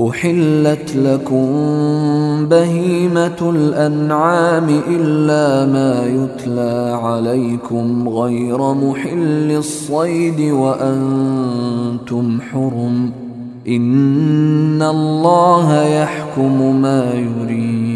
أحلت لكم بهيمة الأنعام إلا ما يتلى عليكم غير محل الصيد وأنتم حرم إن الله يحكم ما يريد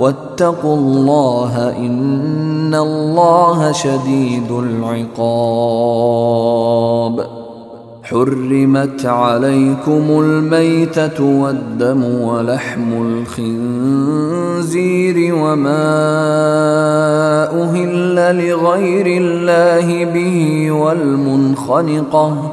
واتقوا الله إن الله شديد العقاب. حرمت عليكم الميتة والدم ولحم الخنزير وما أهل لغير الله به والمنخنقة.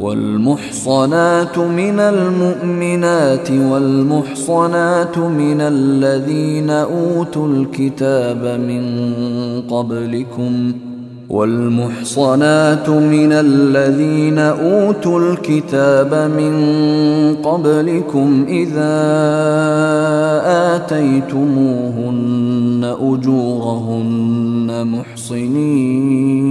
والمحصنات من المؤمنات والمحصنات من الذين أوتوا الكتاب من قبلكم والمحصنات من الذين أوتوا الكتاب من قبلكم إذا آتيتموهن أجورهن محصنين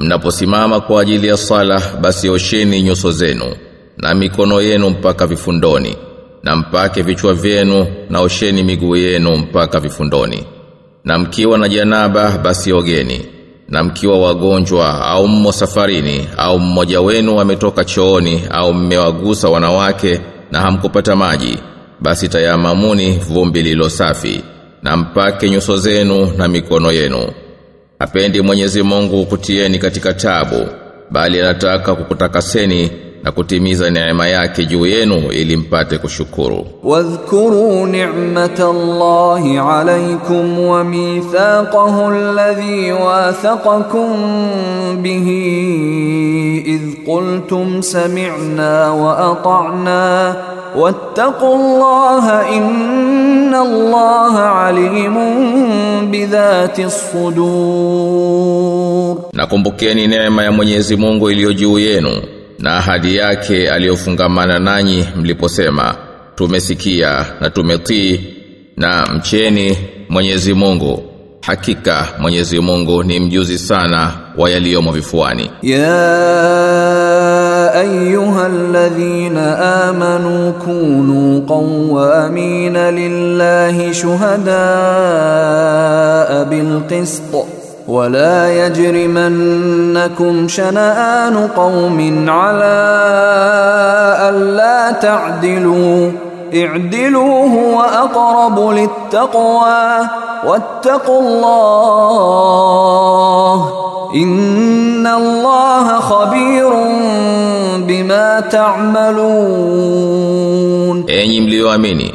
Mnaposimama kwa ajili ya sala basi osheni nyuso zenu na mikono yenu mpaka vifundoni na mpake vichwa vyenu na osheni miguu yenu mpaka vifundoni. Na mkiwa na janaba basi ogeni. Na mkiwa wagonjwa au mmo safarini au mmoja wenu ametoka chooni au mmewagusa wanawake na hamkupata maji basi tayamamuni vumbi lilo safi na mpake nyuso zenu na mikono yenu Hapendi Mwenyezi Mungu kutieni katika tabu, bali anataka kukutakaseni na kutimiza neema yake juu yenu ili mpate kushukuru. Wadhkuru ni'matallahi alaykum wa mithaqahu alladhi wathaqakum bihi idh qultum sami'na wa ata'na wattaqullaha inna Allaha alimun bi dhati sudur. Nakumbukeni neema ya Mwenyezi Mungu iliyo juu yenu na ahadi yake aliyofungamana nanyi mliposema tumesikia na tumetii na mcheni Mwenyezi Mungu. Hakika Mwenyezi Mungu ni mjuzi sana wa yaliyomo vifuani. Ya ayyuhalladhina amanu kunu qawamin lillahi shuhada bilqist ولا يجرمنكم شنآن قوم على ألا تعدلوا اعدلوا هو أقرب للتقوى واتقوا الله إن الله خبير بما تعملون Enyi mlioamini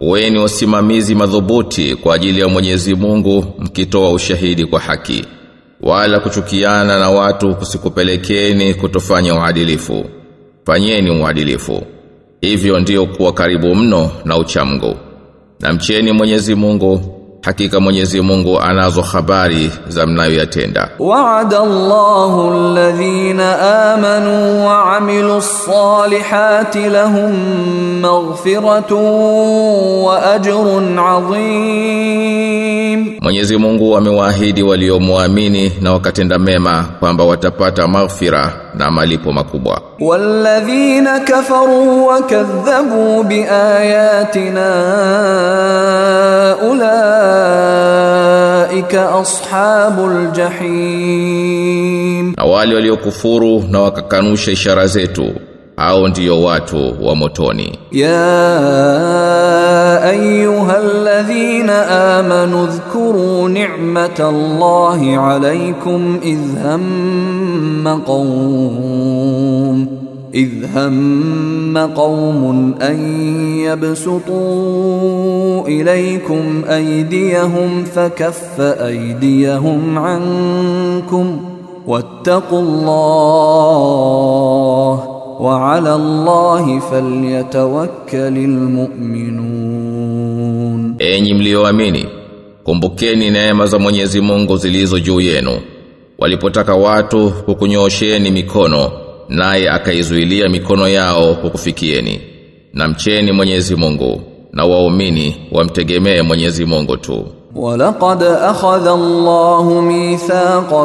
Weni wasimamizi madhubuti kwa ajili ya Mwenyezi Mungu mkitoa ushahidi kwa haki wala kuchukiana na watu kusikupelekeni kutofanya uadilifu. Fanyeni uadilifu. Hivyo ndio kuwa karibu mno na uchamgu. Na mcheni Mwenyezi Mungu Hakika Mwenyezi Mungu anazo habari za mnayoyatenda. Wa'ada Allahu alladhina amanu wa 'amilus salihati lahum maghfiratun wa ajrun 'azim. Mwenyezi Mungu amewaahidi waliomuamini na wakatenda mema kwamba watapata maghfira na malipo makubwa. Walladhina kafaru wa kadhabu biayatina ulaika ashabul jahim, na wale waliokufuru na wakakanusha ishara zetu au ndio watu wa motoni ya ayyuhalladhina amanu dhkuru ni'matallahi alaykum idh hamma qawm إذ هم قوم أن يبسطوا إليكم أيديهم فكف أيديهم عنكم واتقوا الله وعلى الله فليتوكل المؤمنون Enyi mlioamini kumbukeni neema za Mwenyezi Mungu zilizo juu yenu walipotaka watu kukunyoosheni mikono naye akaizuilia mikono yao kukufikieni na mcheni Mwenyezi Mungu na waumini wamtegemee Mwenyezi Mungu tu ولقد أخذ الله ميثاق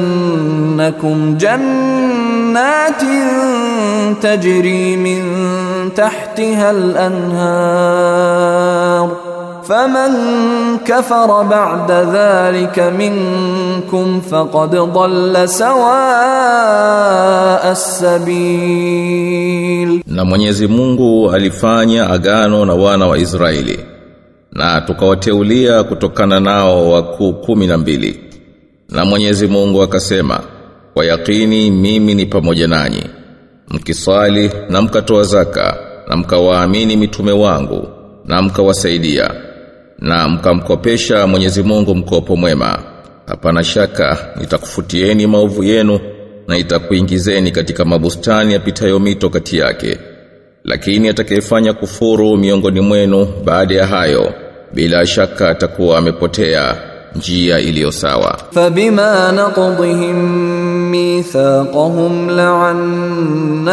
ولأدخلنكم جنات تجري من تحتها الأنهار فمن كفر بعد ذلك منكم فقد ضل سواء السبيل na Mwenyezi Mungu alifanya agano na wana wa Israeli na tukawateulia kutokana nao wakuu kumi na mbili na Mwenyezi Mungu akasema kwa yakini mimi ni pamoja nanyi mkisali na mkatoa zaka na mkawaamini mitume wangu na mkawasaidia na mkamkopesha Mwenyezi Mungu mkopo mwema. Hapana shaka nitakufutieni maovu yenu na itakuingizeni katika mabustani yapitayo mito kati yake. Lakini atakayefanya kufuru miongoni mwenu baada ya hayo bila shaka atakuwa amepotea njia iliyo sawa. فبما نقضهم ميثاقهم لعناهم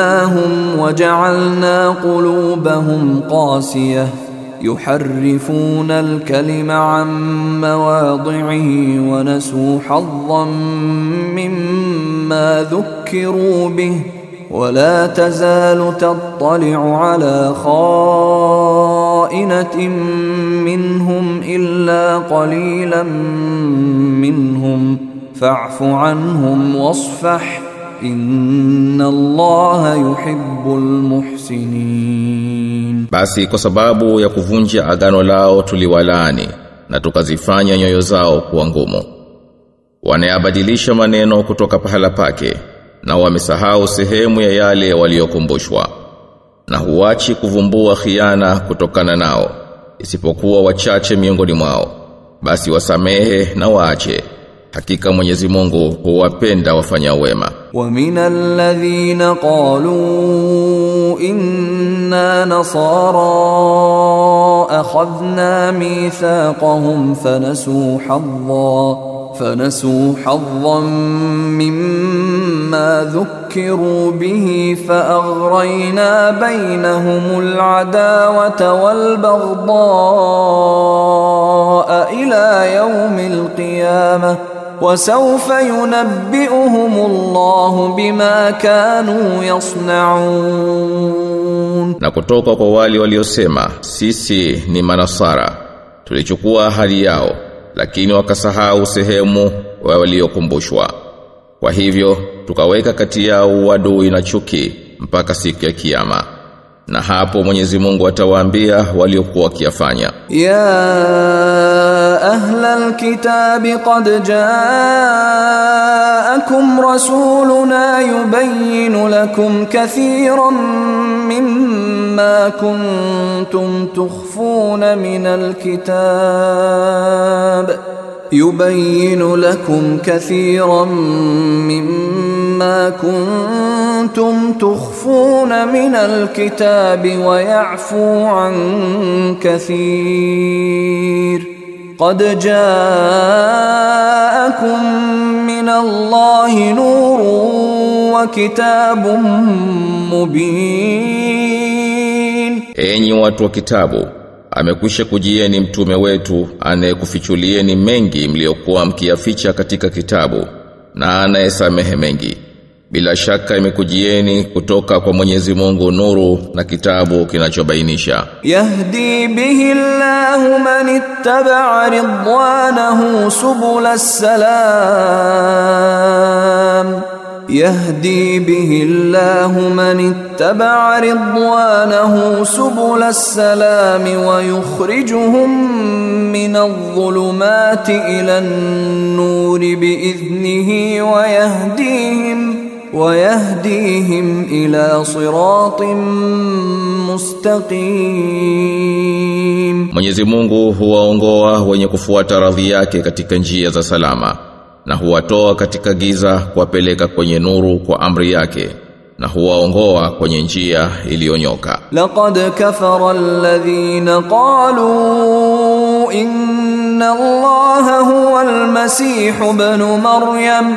وجعلنا قلوبهم قاسية يحرفون الكلم عن مواضعه ونسوا حظا مما ذكروا به ولا تزال تطلع على خائنة منهم إلا قليلا منهم فاعف عنهم واصفح إن الله يحب المحسنين basi kwa sababu ya kuvunja agano lao tuliwalaani na tukazifanya nyoyo zao kuwa ngumu wanayabadilisha maneno kutoka pahala pake na wamesahau sehemu ya yale waliokumbushwa na huachi kuvumbua khiana kutokana nao isipokuwa wachache miongoni mwao. Basi wasamehe na waache. Hakika Mwenyezi Mungu huwapenda wafanya wema. Wa minal ladhina qalu inna nasara akhadhna mithaqahum fanasu hadda fanasu haddan مما ذكروا به فأغرينا بينهم العداوة والبغضاء إلى يوم القيامة وسوف ينبئهم الله بما كانوا يصنعون na kutoka kwa wale waliosema sisi ni manasara tulichukua ahadi yao lakini wakasahau sehemu wa waliokumbushwa kwa hivyo tukaweka kati yao uadui na chuki mpaka siku ya kiyama na hapo Mwenyezi Mungu atawaambia waliokuwa wakiyafanya يا أهل الكتاب قد جاءكم رسولنا يبين لكم كثيرا مما كنتم تخفون من الكتاب يبين لكم كثيرا مما كنتم تخفون من الكتاب ويعفو عن كثير قد جاءكم من الله نور وكتاب مبين Enyi watu wa kitabu, amekwisha kujieni mtume wetu anayekufichulieni mengi mliokuwa mkiyaficha katika kitabu na anayesamehe mengi. Bila shaka imekujieni kutoka kwa Mwenyezi Mungu nuru na kitabu kinachobainisha. يهدي به الله من اتبع رضوانه سبل السلام يهدي به الله من اتبع رضوانه سبل السلام ويخرجهم من الظلمات إلى النور بإذنه ويهديهم ويهديهم إلى صراط مستقيم Mwenyezi Mungu huwaongoa wenye kufuata radhi yake katika njia za salama na huwatoa katika giza kuwapeleka kwenye nuru kwa amri yake na huwaongoa kwenye njia iliyonyoka. لقد كفر الذين قالوا إن الله هو المسيح ابن مريم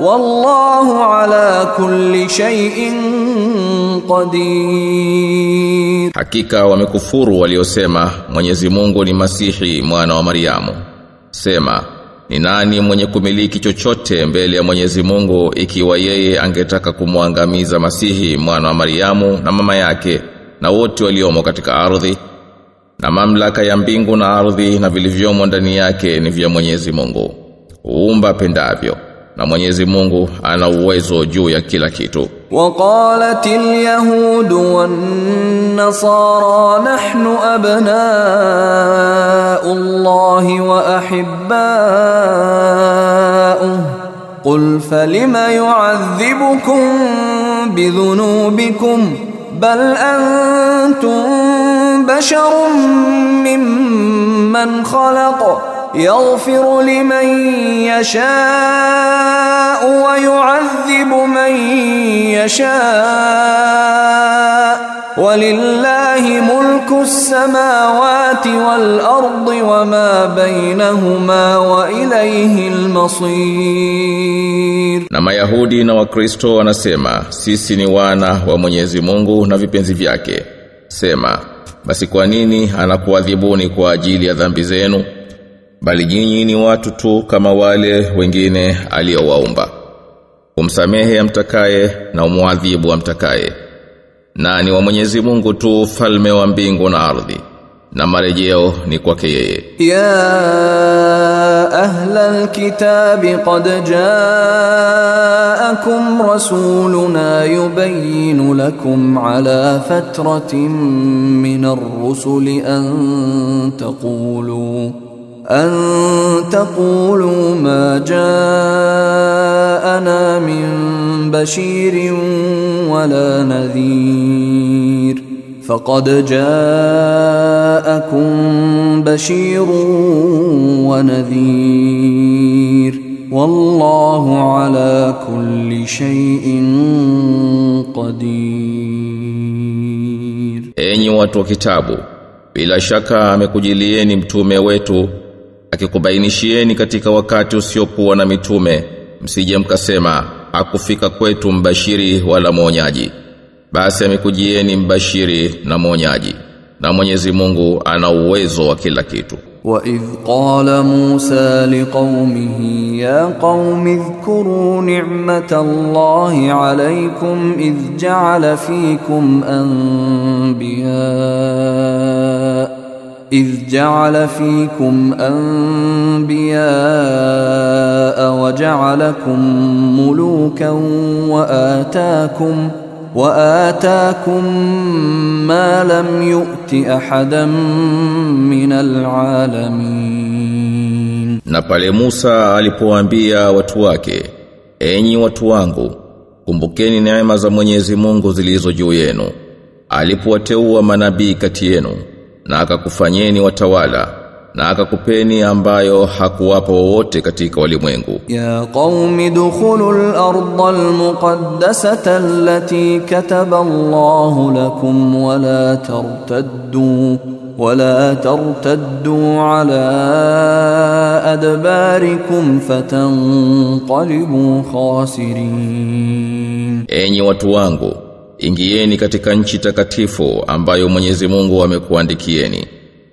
wallahu ala kulli shay'in qadir. Hakika wamekufuru waliosema Mwenyezi Mungu ni Masihi mwana wa Mariamu sema ni nani mwenye kumiliki chochote mbele ya Mwenyezi Mungu ikiwa yeye angetaka kumwangamiza Masihi mwana wa Mariamu na mama yake na wote waliomo katika ardhi? Na mamlaka ya mbingu na ardhi na vilivyomo ndani yake ni vya Mwenyezi Mungu. Uumba pendavyo. na Mwenyezi Mungu ana uwezo juu ya kila kitu. وقالت اليهود والنصارى نحن أبناء الله وأحباؤه قل فلم يعذبكم بذنوبكم بل أنتم يغفر لمن يشاء ويعذب من يشاء ولله ملك السماوات samawati وما بينهما wama المصير. Na Mayahudi na Wakristo wanasema sisi ni wana wa Mwenyezi Mungu na vipenzi vyake. Sema basi kwa nini anakuadhibuni kwa ajili ya dhambi zenu? bali nyinyi ni watu tu kama wale wengine aliowaumba umsamehe amtakaye na umuadhibu amtakaye. Na ni wa Mwenyezi Mungu tu falme wa mbingu na ardhi. Na marejeo ni kwake yeye. Ya ahla alkitabi qad jaakum rasuluna yubayinu lakum ala fatratin min ar-rusuli an taqulu. أن تقولوا ما جاءنا من بشير ولا نذير. فقد جاءكم بشير ونذير. والله على كل شيء قدير. Enyi watu wa kitabu, bila shaka amekujilieni mtume akikubainishieni katika wakati usiokuwa na mitume, msije mkasema hakufika kwetu mbashiri wala mwonyaji. Basi amekujieni mbashiri na mwonyaji, na Mwenyezi Mungu ana uwezo wa kila kitu. وإذ قال موسى لقومه يا قوم اذكروا نعمة الله عليكم إذ جعل فيكم أنبياء إذ جعل فيكم أنبياء وجعلكم ملوكا وآتاكم وآتاكم ما لم يؤت أحدا من العالمين Na pale Musa alipowaambia watu wake, enyi watu wangu, kumbukeni neema za Mwenyezi Mungu zilizo juu yenu. Alipowateua manabii kati yenu na akakufanyeni watawala na akakupeni ambayo hakuwapa wowote katika walimwengu. يا قوم ادخلوا الأرض المقدسة التي كتب الله لكم ولا ترتدوا ولا ترتدوا على أدباركم فتنقلبوا خاسرين Enyi watu wangu, ingieni katika nchi takatifu ambayo Mwenyezi Mungu amekuandikieni.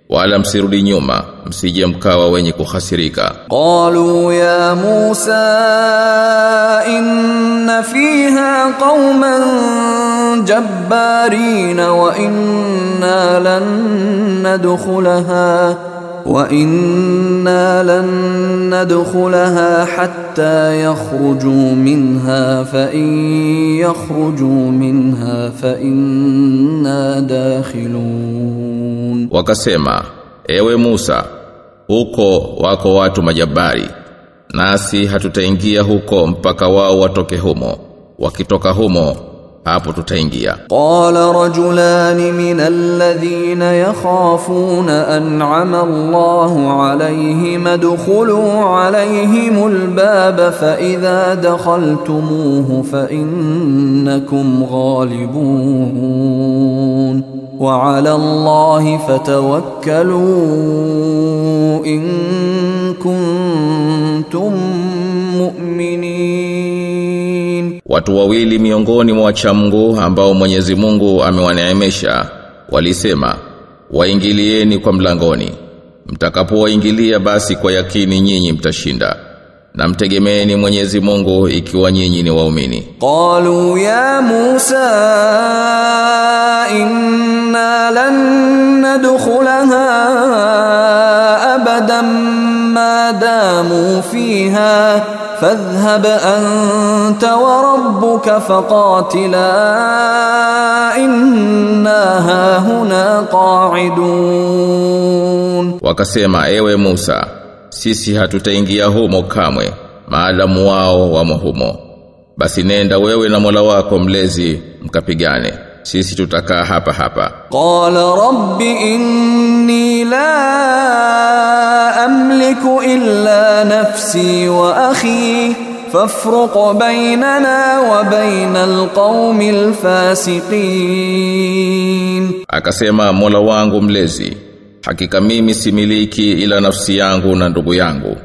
Wala msirudi nyuma msije mkawa wenye kuhasirika. Qalu ya musa inna fiha qauman jabbarin wa inna lan nadkhulaha. وإنا لن ندخلها حتى يخرجوا منها فإن يخرجوا منها فإنا داخلون Wakasema, ewe Musa, huko wako watu majabari, nasi hatutaingia huko mpaka wao watoke humo. Wakitoka humo, hapo tutaingia. قال رجلان من الذين يخافون أنعم الله عليهم ادخلوا عليهم الباب فإذا دخلتموه فإنكم غالبون وعلى الله فتوكلوا إن كنتم مؤمنين Watu wawili miongoni mwa wachamungu ambao Mwenyezi Mungu amewaneemesha walisema waingilieni kwa mlangoni mtakapowaingilia basi kwa yakini nyinyi mtashinda na mtegemeeni Mwenyezi Mungu ikiwa nyinyi ni waumini. Qalu ya Musa inna lan nadkhulaha abadan ما داموا فيها فاذهب أنت وربك فقاتلا إنا هاهنا قاعدون wakasema ewe Musa sisi hatutaingia humo kamwe maadamu wao wamo humo basi nenda wewe na Mola wako mlezi mkapigane sisi tutakaa hapa hapa. Qala rabbi inni la amliku illa nafsi wa akhi fafruq bainana wa bainal qaumil alfasiqin akasema mola wangu mlezi hakika mimi similiki ila nafsi yangu na ndugu yangu.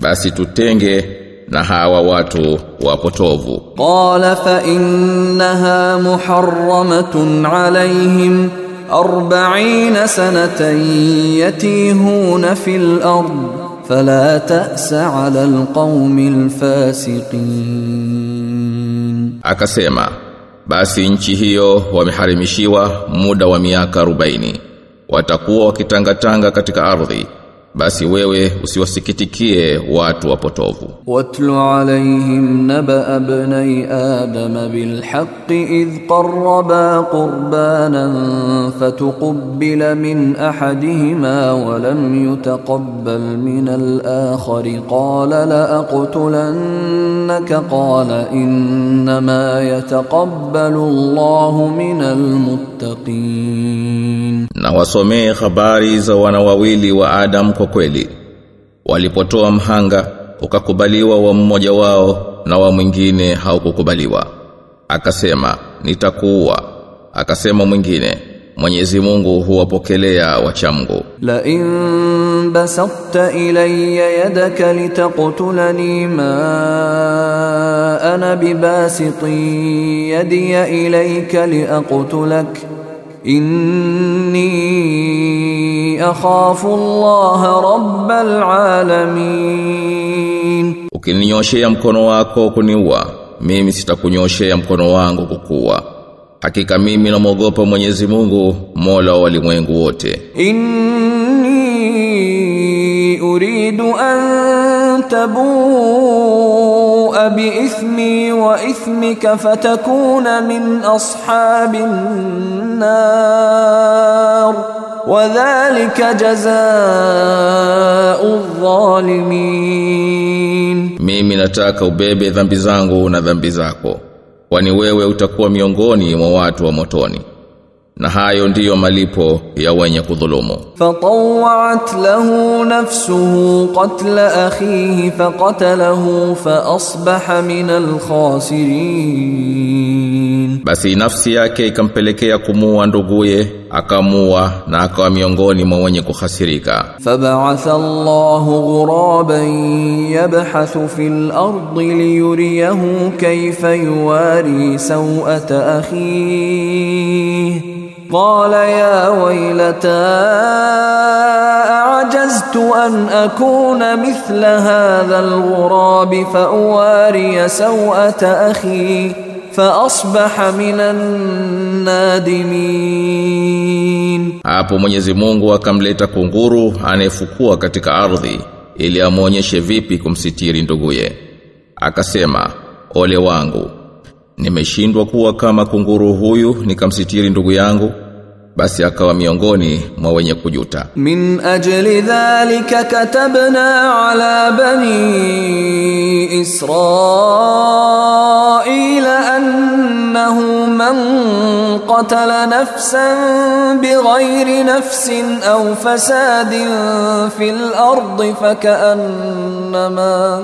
Basi tutenge na hawa watu wapotovu. Qala fa innaha muharramatun alayhim 40 sanatan yatihuna fil ard fala ta'sa 'ala alqawmi alfasiqin. Akasema basi nchi hiyo wameharimishiwa muda wa miaka 40 watakuwa wakitangatanga katika ardhi. Basi wewe usiwasikitikie watu wapotovu. واتل عليهم نبأ ابني آدم بالحق إذ قربا قربانا فتقبل من أحدهما ولم يتقبل من الآخر قال لأقتلنك قال إنما يتقبل الله من المتقين na wasomee habari za wana wawili wa Adam kwa kweli. Walipotoa mhanga ukakubaliwa wa mmoja wao na wa mwingine haukukubaliwa. Akasema nitakuwa akasema mwingine Mwenyezi Mungu huwapokelea wachamgu. La in basatta ilayya yadaka litaqtulani ma ana bibasiti yadi ilayka liaqtulaka inni akhafu Allah rabbal alamin. Ukininyoshea mkono wako kuniua mimi sitakunyoshea mkono wangu kukua. Hakika mimi namwogopa Mwenyezi Mungu mola wa walimwengu wote. Inni inni uridu an tabua biithmi wa ithmika fatakuna min ashabin nar wa dhalika dhalimin, mimi nataka ubebe dhambi zangu na dhambi zako, kwani wewe utakuwa miongoni mwa watu wa motoni. na hayo ndiyo malipo ya wenye kudhulumu فطوعت له نفسه قتل أخيه فقتله فأصبح من الخاسرين basi nafsi yake ikampelekea kumuua nduguye akamua na akawa miongoni mwa wenye kuhasirika فبعث الله غرابا يبحث في الأرض ليريه كيف يواري سوءة أخيه قال يا ويلتى أعجزت أن أكون مثل هذا الغراب فأواري سوءة أخي فأصبح من النادمين hapo Mwenyezi Mungu akamleta kunguru anayefukua katika ardhi ili amwonyeshe vipi kumsitiri nduguye akasema ole wangu nimeshindwa kuwa kama kunguru huyu nikamsitiri ndugu yangu basi akawa miongoni mwa wenye kujuta من أجل ذلك كتبنا على بني إسرائيل أنه من قتل نفسا بغير نفس أو فساد في الأرض فكأنما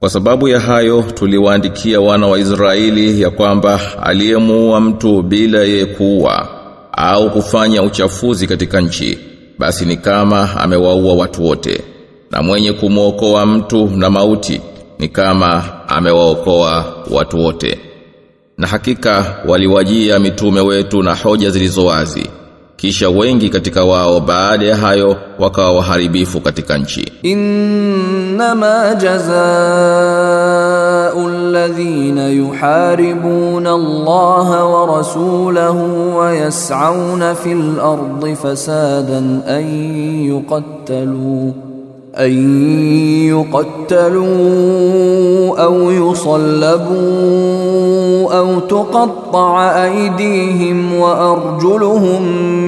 Kwa sababu ya hayo tuliwaandikia wana wa Israeli ya kwamba aliyemuua mtu bila yeye kuua au kufanya uchafuzi katika nchi basi ni kama amewaua watu wote. Na mwenye kumwokoa mtu na mauti ni kama amewaokoa watu wote. Na hakika waliwajia mitume wetu na hoja zilizo wazi kisha wengi katika wao baada ya hayo wakawa waharibifu katika nchi إنما جزاء الذين يحاربون الله ورسوله ويسعون في الأرض فسادا أن يقتلوا أن يقتلوا أو يصلبوا أو تقطع أيديهم وأرجلهم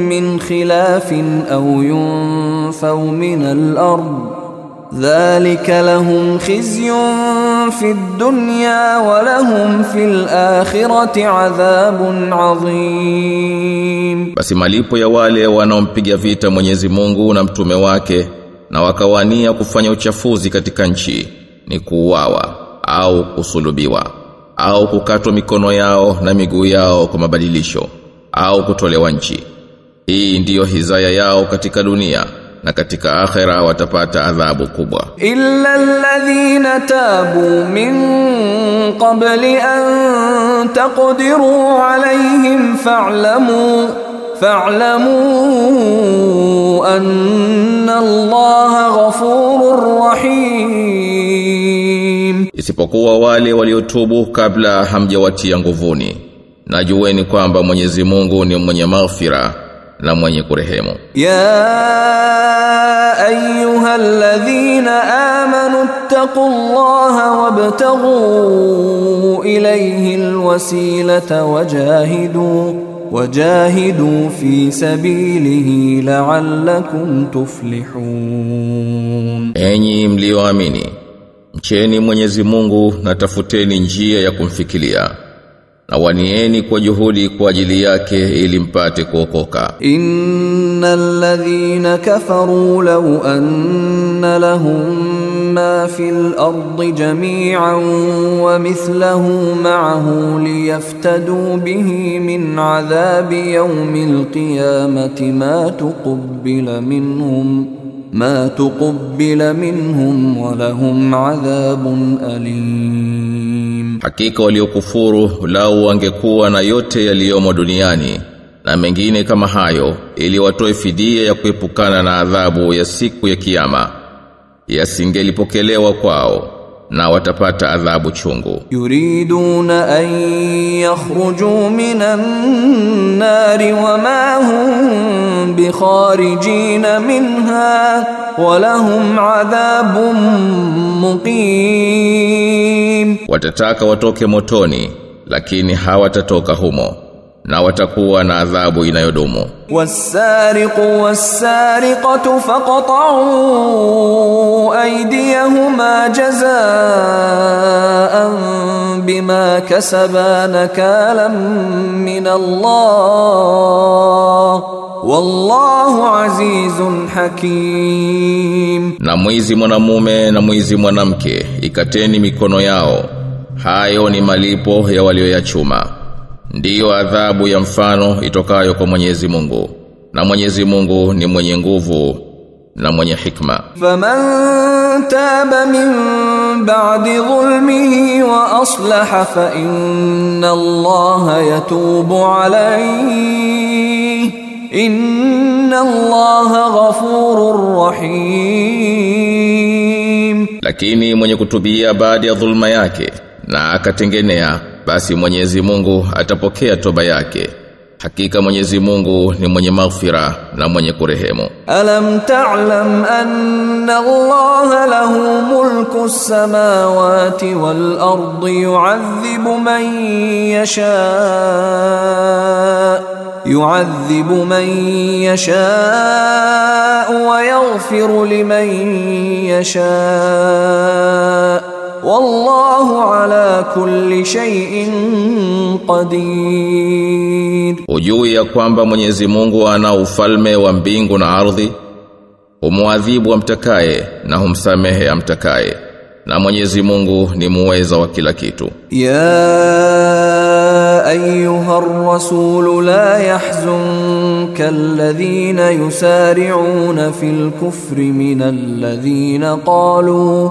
من خلاف أو ينفوا من الأرض. ذلك لهم خزي في الدنيا ولهم في الآخرة عذاب عظيم. Basi malipo ya wale wanaompiga vita Mwenyezi Mungu na mtume wake na wakawania kufanya uchafuzi katika nchi ni kuuawa au kusulubiwa au kukatwa mikono yao na miguu yao kwa mabadilisho au kutolewa nchi. Hii ndiyo hizaya yao katika dunia na katika akhera watapata adhabu kubwa. Illa alladhina tabu min qabli an taqdiru alayhim fa'lamu fa'lamu anna Allah ghafurur rahim, isipokuwa wale waliotubu kabla hamjawatia nguvuni, najueni kwamba Mwenyezi Mungu ni mwenye maghfira na mwenye kurehemu. Ya ayyuhalladhina amanu taqullaha wabtaghu ilayhi alwasilata wajahidu wajahiduu fi sabilihi la'allakum tuflihun, enyi mlioamini, mcheni Mwenyezi Mungu na tafuteni njia ya kumfikilia na wanieni kwa juhudi kwa ajili yake ili mpate kuokoka إن الذين كفروا لو أن لهم ما في الأرض جميعا ومثله معه ليفتدوا به من عذاب يوم القيامة ما تقبل منهم ما تقبل منهم ولهم عذاب أليم Hakika waliokufuru lau wangekuwa na yote yaliyomo duniani na mengine kama hayo ili watoe fidia ya kuepukana na adhabu ya siku ya kiyama yasingelipokelewa kwao na watapata adhabu chungu. Yuriduna an yakhruju minan nari wama hum bikharijin minha wa lahum adhabun muqim, watataka watoke motoni lakini hawatatoka humo na watakuwa na adhabu inayodumu. Wasariqu wasariqatu faqta'u aydiyahuma jazaa'an bima kasabana kalam min Allah wallahu azizun hakim. Na mwizi mwanamume na mwizi mwanamke ikateni mikono yao, hayo ni malipo ya walioyachuma ndio adhabu ya mfano itokayo kwa Mwenyezi Mungu. Na Mwenyezi Mungu ni mwenye nguvu na mwenye hikma. Faman taba min ba'di dhulmihi wa aslaha fa inna Allaha yatubu alayhi. Inna Allaha ghafurur rahim. Lakini mwenye kutubia baada ya dhulma yake na akatengenea basi Mwenyezi Mungu atapokea toba yake hakika Mwenyezi Mungu ni mwenye maghfira na mwenye kurehemu ألم تعلم أن الله له ملك السماوات والأرض يعذب من يشاء يعذب من يشاء ويغفر لمن يشاء والله على كل شيء قدير Ujui ya kwamba Mwenyezi Mungu ana ufalme wa mbingu na ardhi humwadhibu amtakaye na humsamehe amtakaye na Mwenyezi Mungu ni muweza wa kila kitu يا ايها الرسول لا يحزنك الذين يسارعون في الكفر من الذين قالوا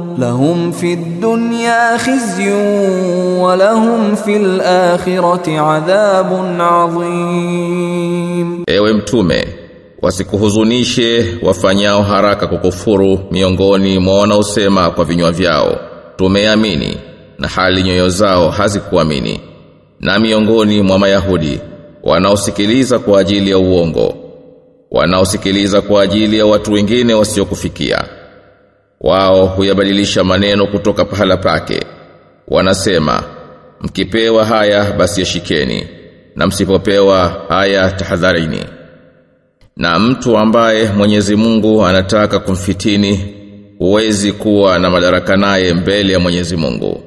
lahum fid dunya khizyun wa lahum fil akhirati adhabun adhim, ewe mtume wasikuhuzunishe wafanyao haraka kukufuru miongoni mwa wanaosema kwa vinywa vyao. Tumeamini na hali nyoyo zao hazikuamini. Na miongoni mwa mayahudi wanaosikiliza kwa ajili ya uongo wanaosikiliza kwa ajili ya watu wengine wasiokufikia wao huyabadilisha maneno kutoka pahala pake. Wanasema mkipewa haya basi yashikeni na msipopewa haya tahadharini. Na mtu ambaye Mwenyezi Mungu anataka kumfitini huwezi kuwa na madaraka naye mbele ya Mwenyezi Mungu.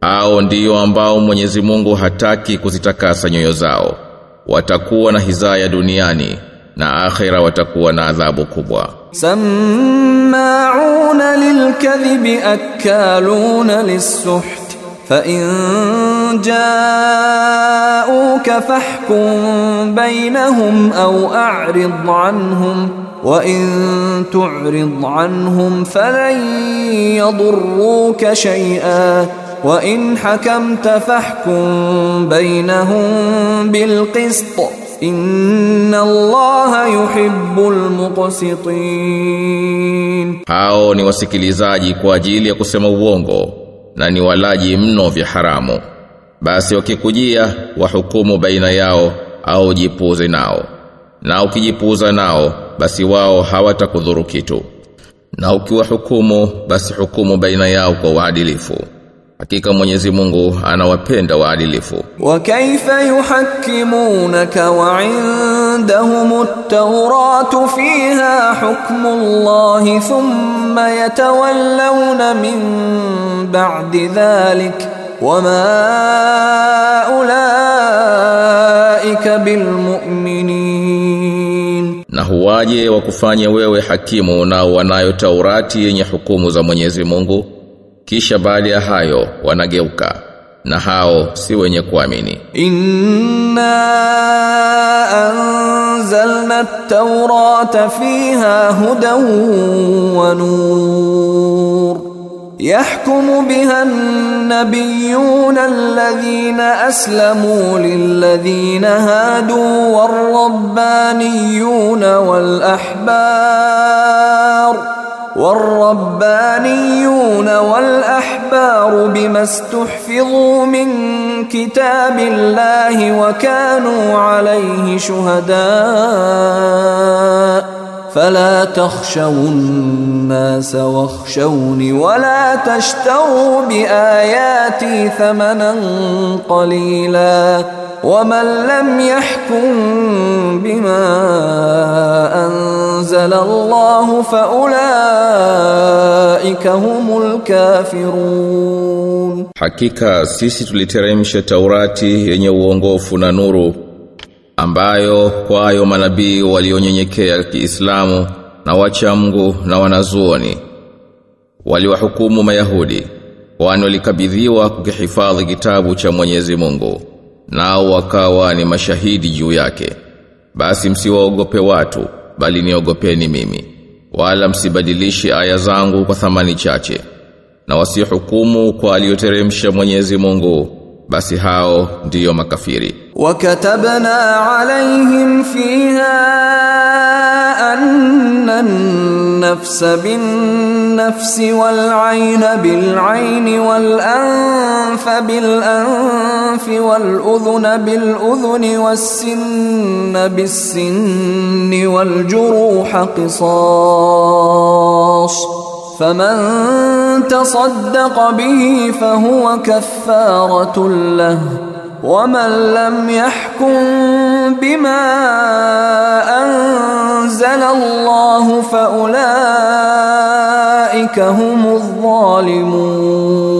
Au ndiyo ambao Mwenyezi Mungu hataki kuzitakasa nyoyo zao. Watakuwa na hizaya duniani na akhira watakuwa na adhabu kubwa سماعون للكذب أكالون للسحت فإن جاءوك فاحكم بينهم أو أعرض عنهم وإن تعرض عنهم فلن يضروك شيئا وإن حكمت فاحكم بينهم بالقسط Inna Allah yuhibbul muqsitin, hao ni wasikilizaji kwa ajili ya kusema uongo na ni walaji mno vya haramu. Basi wakikujia wahukumu baina yao au jipuze nao, na ukijipuza nao basi wao hawatakudhuru kitu, na ukiwahukumu basi hukumu baina yao kwa uadilifu. Hakika Mwenyezi Mungu anawapenda waadilifu. Wa kaifa yuhakkimunaka wa indahum at-tauratu fiha hukmu Allah thumma yatawallawna min ba'd dhalik wama ulaika bil mu'minin. Na huwaje wakufanye wewe hakimu na wanayo Taurati yenye hukumu za Mwenyezi Mungu kisha baada ya hayo wanageuka na hao si wenye kuamini. إنا أنزلنا التوراة فيها هدى ونور يحكم بها النبيون الذين أسلموا للذين هادوا والربانيون والأحبار والربانيون والأحبار بما استحفظوا من كتاب الله وكانوا عليه شهداء فلا تخشوا الناس واخشوني ولا تشتروا بآياتي ثمنا قليلا ومن لم يحكم بما أنزل الله فأولئك هم الكافرون. Hakika sisi tuliteremsha Taurati yenye uongofu na ambayo kwayo manabii walionyenyekea Kiislamu na wacha Mungu na wanazuoni. Waliwahukumu Mayahudi kwani walikabidhiwa kukihifadhi kitabu cha Mwenyezi Mungu nao wakawa ni mashahidi juu yake. Basi msiwaogope watu bali niogopeni mimi wala msibadilishi aya zangu kwa thamani chache na wasihukumu kwa aliyoteremsha Mwenyezi Mungu basi hao ndiyo makafiri وكتبنا عليهم فيها أن النفس بالنفس والعين بالعين والأنف بالأنف والأذن بالأذن والسن بالسن والجروح قصاص فمن تصدق به فهو كفارة له ومن لم يحكم بما أنزل الله فأولئك هم الظالمون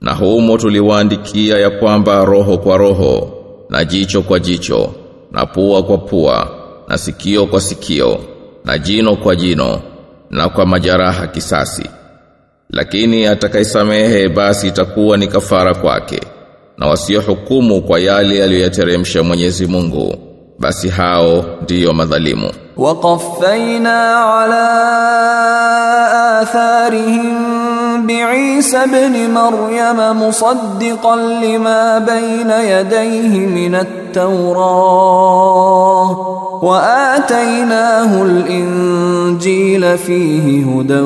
na humo tuliwaandikia ya kwamba roho kwa roho na jicho kwa jicho na pua kwa pua na sikio kwa sikio na jino kwa jino na kwa majaraha kisasi lakini atakaisamehe basi itakuwa ni kafara kwake na wasiohukumu kwa yale aliyoyateremsha Mwenyezi Mungu basi hao ndiyo madhalimu وقفينا على آثارهم بعيسى ابن مريم مصدقا لما بين يديه من التوراة وآتيناه الإنجيل فيه هدى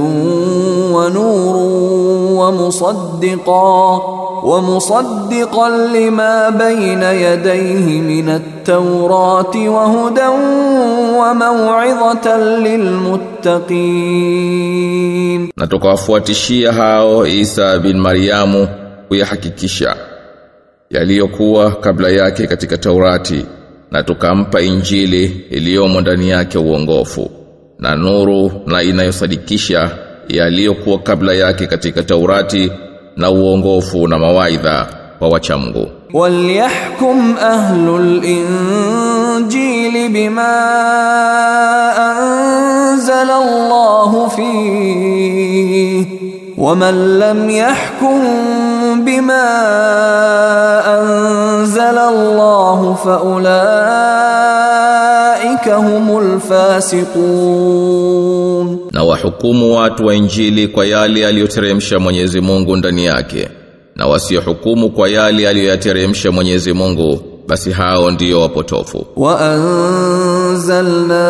ونور ومصدقا ومصدقا لما بين يديه من التوراة وهدى وموعظة للمتقين. Na tukawafuatishia hao Isa bin Mariamu kuyahakikisha. yaliyokuwa kabla yake katika Taurati na tukampa Injili iliyomo ndani yake uongofu na nuru na inayosadikisha yaliyokuwa kabla yake katika Taurati na uongofu na mawaidha kwa wacha Mungu. Walyahkum ahlul injili bima anzala Allahu fihi waman lam yahkum bima anzala Allah fa ulaika humul fasiqun. Na wahukumu watu wa injili kwa yale aliyoteremsha Mwenyezi Mungu ndani yake. Na wasiohukumu kwa yale aliyoyateremsha Mwenyezi Mungu basi hao ndio wapotofu. Wa anzalna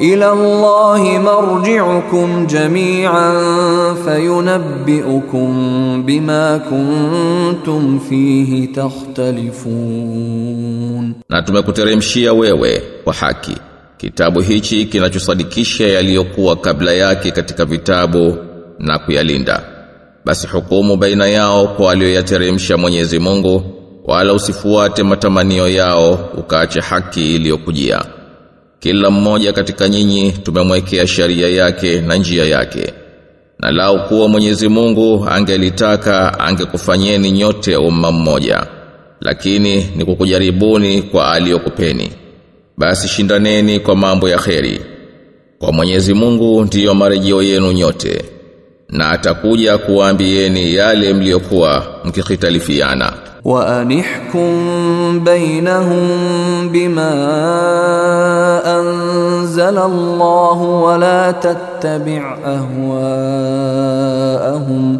ila Allahi marji'ukum jami'an fayunabbi'ukum bima kuntum fihi takhtalifun, na tumekuteremshia wewe kwa haki kitabu hichi kinachosadikisha yaliyokuwa kabla yake katika vitabu na kuyalinda. Basi hukumu baina yao kwa aliyoyateremsha Mwenyezi Mungu, wala usifuate matamanio yao ukaache haki iliyokujia kila mmoja katika nyinyi tumemwekea sharia yake na njia yake. Na lau kuwa Mwenyezi Mungu angelitaka angekufanyeni nyote umma mmoja. Lakini ni kukujaribuni kwa aliyokupeni basi shindaneni kwa mambo ya kheri. Kwa Mwenyezi Mungu ndiyo marejeo yenu nyote na atakuja kuwaambieni yale mliokuwa mkikhitalifiana وأنحكم بينهم بما أنزل الله ولا تتبع أهواءهم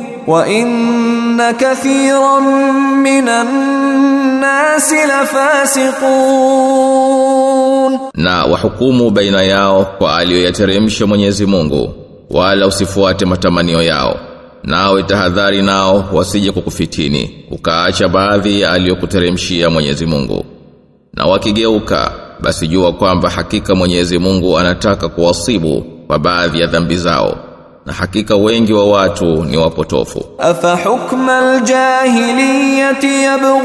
وإن كثيرا من الناس لفاسقون na wahukumu baina yao kwa aliyoyateremsha Mwenyezi Mungu wala usifuate matamanio yao nawe tahadhari nao wasije kukufitini ukaacha baadhi ya aliyokuteremshia Mwenyezi Mungu na wakigeuka basi jua kwamba hakika Mwenyezi Mungu anataka kuwasibu kwa baadhi ya dhambi zao na hakika wengi wa watu ni wapotofu. Afa hukma aljahiliyati yabghun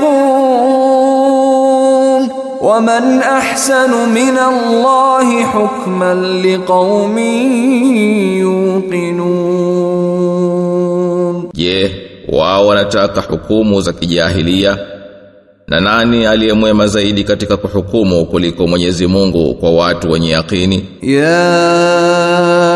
wa man ahsanu min Allahi hukman liqaumin yuqinun, je, wao wanataka hukumu za kijahilia? Na nani aliyemwema zaidi katika kuhukumu kuliko Mwenyezi Mungu kwa watu wenye yakini? ya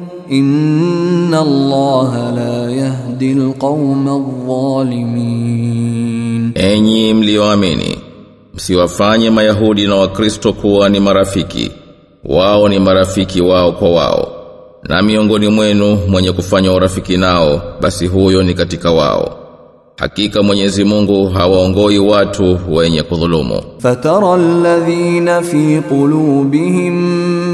Inna Allah la yahdi alqawm adh-dhalimin. Enyi mlioamini, msiwafanye Mayahudi na Wakristo kuwa ni marafiki. Wao ni marafiki wao kwa wao. Na miongoni mwenu mwenye kufanya urafiki nao, basi huyo ni katika wao. Hakika Mwenyezi Mungu hawaongoi watu wenye kudhulumu. Fatara alladhina fi qulubihim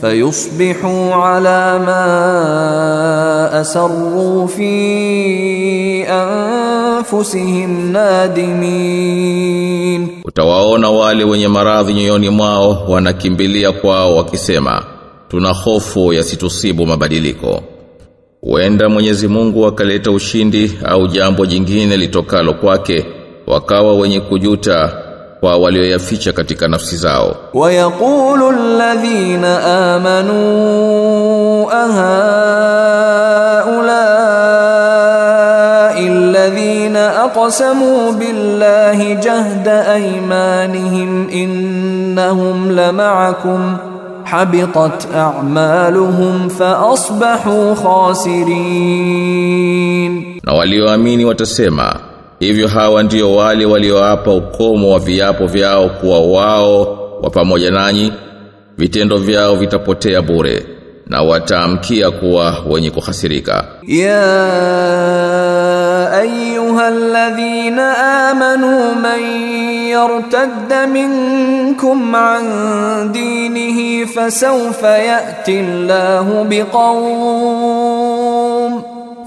فيصبحوا على ما أسروا في أنفسهم نادمين Utawaona wale wenye maradhi nyoyoni mwao wanakimbilia kwao wakisema tuna hofu yasitusibu mabadiliko. Huenda Mwenyezi Mungu akaleta ushindi au jambo jingine litokalo kwake wakawa wenye kujuta kwa walioyaficha katika nafsi zao wayaqulu alladhina amanu aha ulai alladhina aqsamu billahi jahda aymanihim innahum lama'akum حبطت أعمالهم فأصبحوا خاسرين na walioamini watasema Hivyo hawa ndio wale walioapa ukomo wa viapo vyao kuwa wao wa pamoja nanyi vitendo vyao vitapotea bure na wataamkia kuwa wenye kuhasirika. Ya ayyuhalladhina amanu man yartadda minkum an dinihi fasawfa ya'ti Allahu biqawm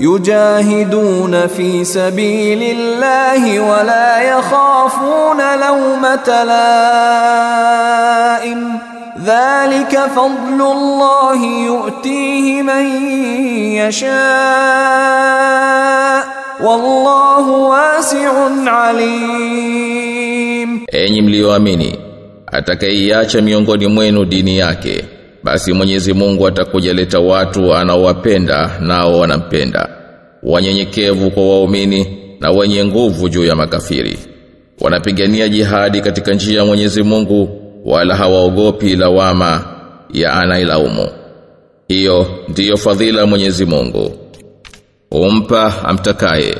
يجاهدون في سبيل الله ولا يخافون لومة لائم ذلك فضل الله يؤتيه من يشاء wallahu wasi'un alim Enyi mlioamini atakayeiacha miongoni mwenu dini yake basi Mwenyezi Mungu atakujaleta watu anaowapenda nao wanampenda. Wanyenyekevu kwa waumini na wenye nguvu juu ya makafiri. Wanapigania jihadi katika njia ya Mwenyezi Mungu wala hawaogopi lawama ya anailaumu. Hiyo ndiyo fadhila Mwenyezi Mungu. Umpa amtakaye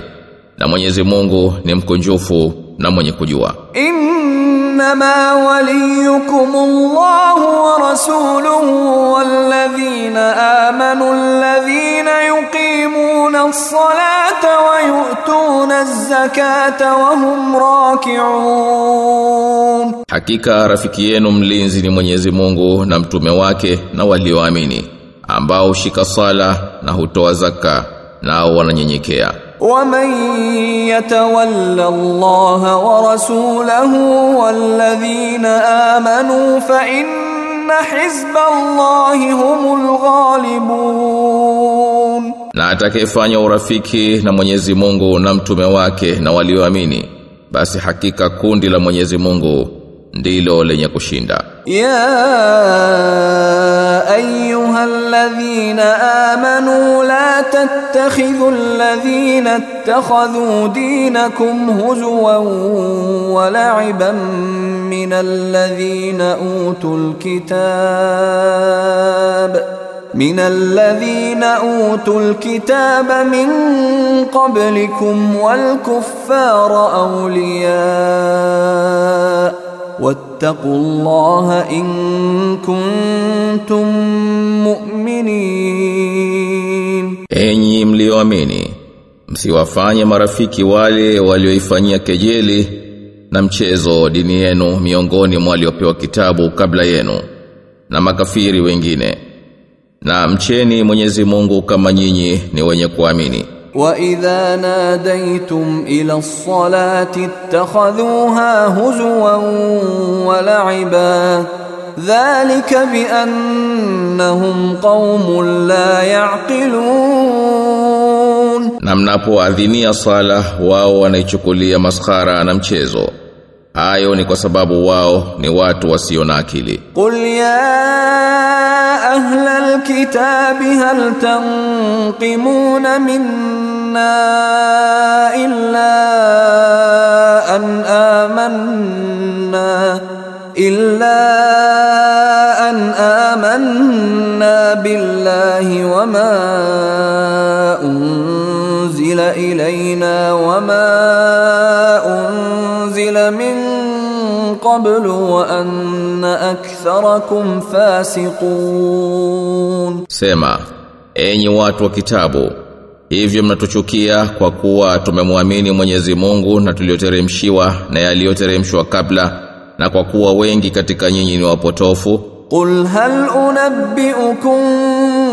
na Mwenyezi Mungu ni mkunjufu na mwenye kujua. Inma waliyukum Allah wa rasuluhu walladhina amanu alladhina yuqimuna as-salata wa yu'tuna az-zakata wa hum raki'un. Hakika rafiki yenu mlinzi ni Mwenyezi Mungu na mtume wake na walioamini wa ambao shika sala na hutoa zaka nao wananyenyekea. ومن يتول الله ورسوله والذين آمنوا فإن حزب الله هم الغالبون na atakayefanya urafiki na Mwenyezi Mungu na mtume wake na walioamini basi hakika kundi la Mwenyezi Mungu ndilo lenye kushinda ya ayyuhalladhina amanu la tattakhidhu alladhina ittakhadhu dinakum huzwan wa la'iban min alladhina utul kitab من الذين اوتوا الكتاب من قبلكم والكفار اولياء واتقوا الله in كنتم مؤمنين. Ee Enyi mlioamini msiwafanye marafiki wale walioifanyia kejeli na mchezo dini yenu miongoni mwa waliopewa kitabu kabla yenu na makafiri wengine. Na mcheni Mwenyezi Mungu kama nyinyi ni wenye kuamini. وإذا ناديتم إلى الصلاة اتخذوها هزوا ولعبا ذلك بأنهم قوم لا يعقلون na mnapoadhinia sala wao wanaichukulia maskhara na mchezo. hayo ni kwa sababu wao ni watu wasio na akili قل يا أهل الكتاب هل تنقمون منا إلا أن آمنا إلا أن آمنا بالله وما أنزل إلينا وما أنزل من قبل وأن أكثركم فاسقون Sema, enyi watu wa kitabu, hivyo mnatuchukia kwa kuwa tumemwamini Mwenyezi Mungu na tulioteremshiwa na yaliyoteremshwa kabla na kwa kuwa wengi katika nyinyi ni wapotofu. قل هل أنبئكم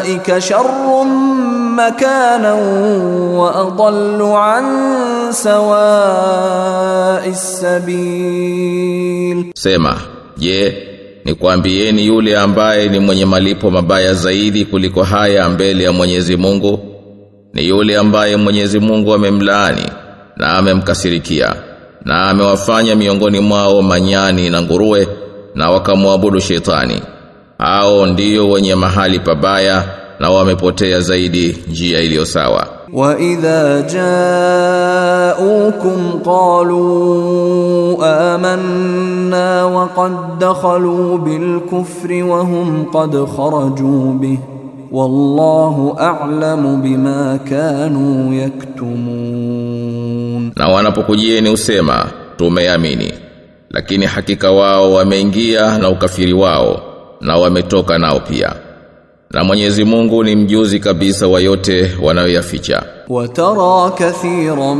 ulaika sharrun makanan wa adallu an sawa'is sabil Sema je ni kuambieni yule ambaye ni mwenye malipo mabaya zaidi kuliko haya mbele ya Mwenyezi Mungu? Ni yule ambaye Mwenyezi Mungu amemlaani na amemkasirikia na amewafanya miongoni mwao manyani na nguruwe na wakamwabudu shetani hao ndio wenye mahali pabaya na wamepotea zaidi njia iliyo sawa. Wa idha ja'ukum qalu amanna wa qad dakhalu bil kufri wa hum qad kharaju bi wallahu a'lamu bima kanu yaktumun. Na wanapokujieni usema tumeamini. Lakini hakika wao wameingia na ukafiri wao na wametoka nao pia na Mwenyezi Mungu ni mjuzi kabisa wa yote wanayoyaficha. Watara kathiran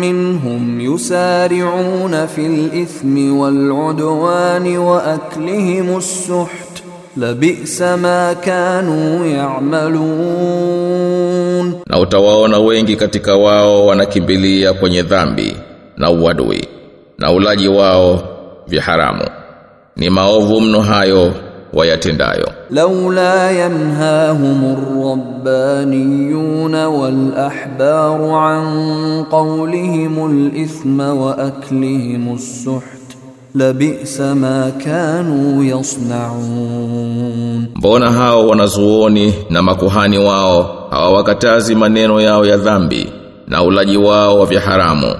minhum yusari'una fil ithmi wal udwani wa aklihim as-suht labisa ma kanu ya'malun, na utawaona wengi katika wao wanakimbilia kwenye dhambi na uadui na ulaji wao vya haramu ni maovu mno hayo wayatendayo. Laula yanhahumur rabbaniyun wal ahbar an qawlihimul ithma wa aklihimus suht labisa ma kanu yasnaun. Mbona hao wanazuoni na makuhani wao hawawakatazi maneno yao ya dhambi na ulaji wao wa vya haramu?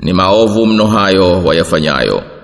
Ni maovu mno hayo wayafanyayo.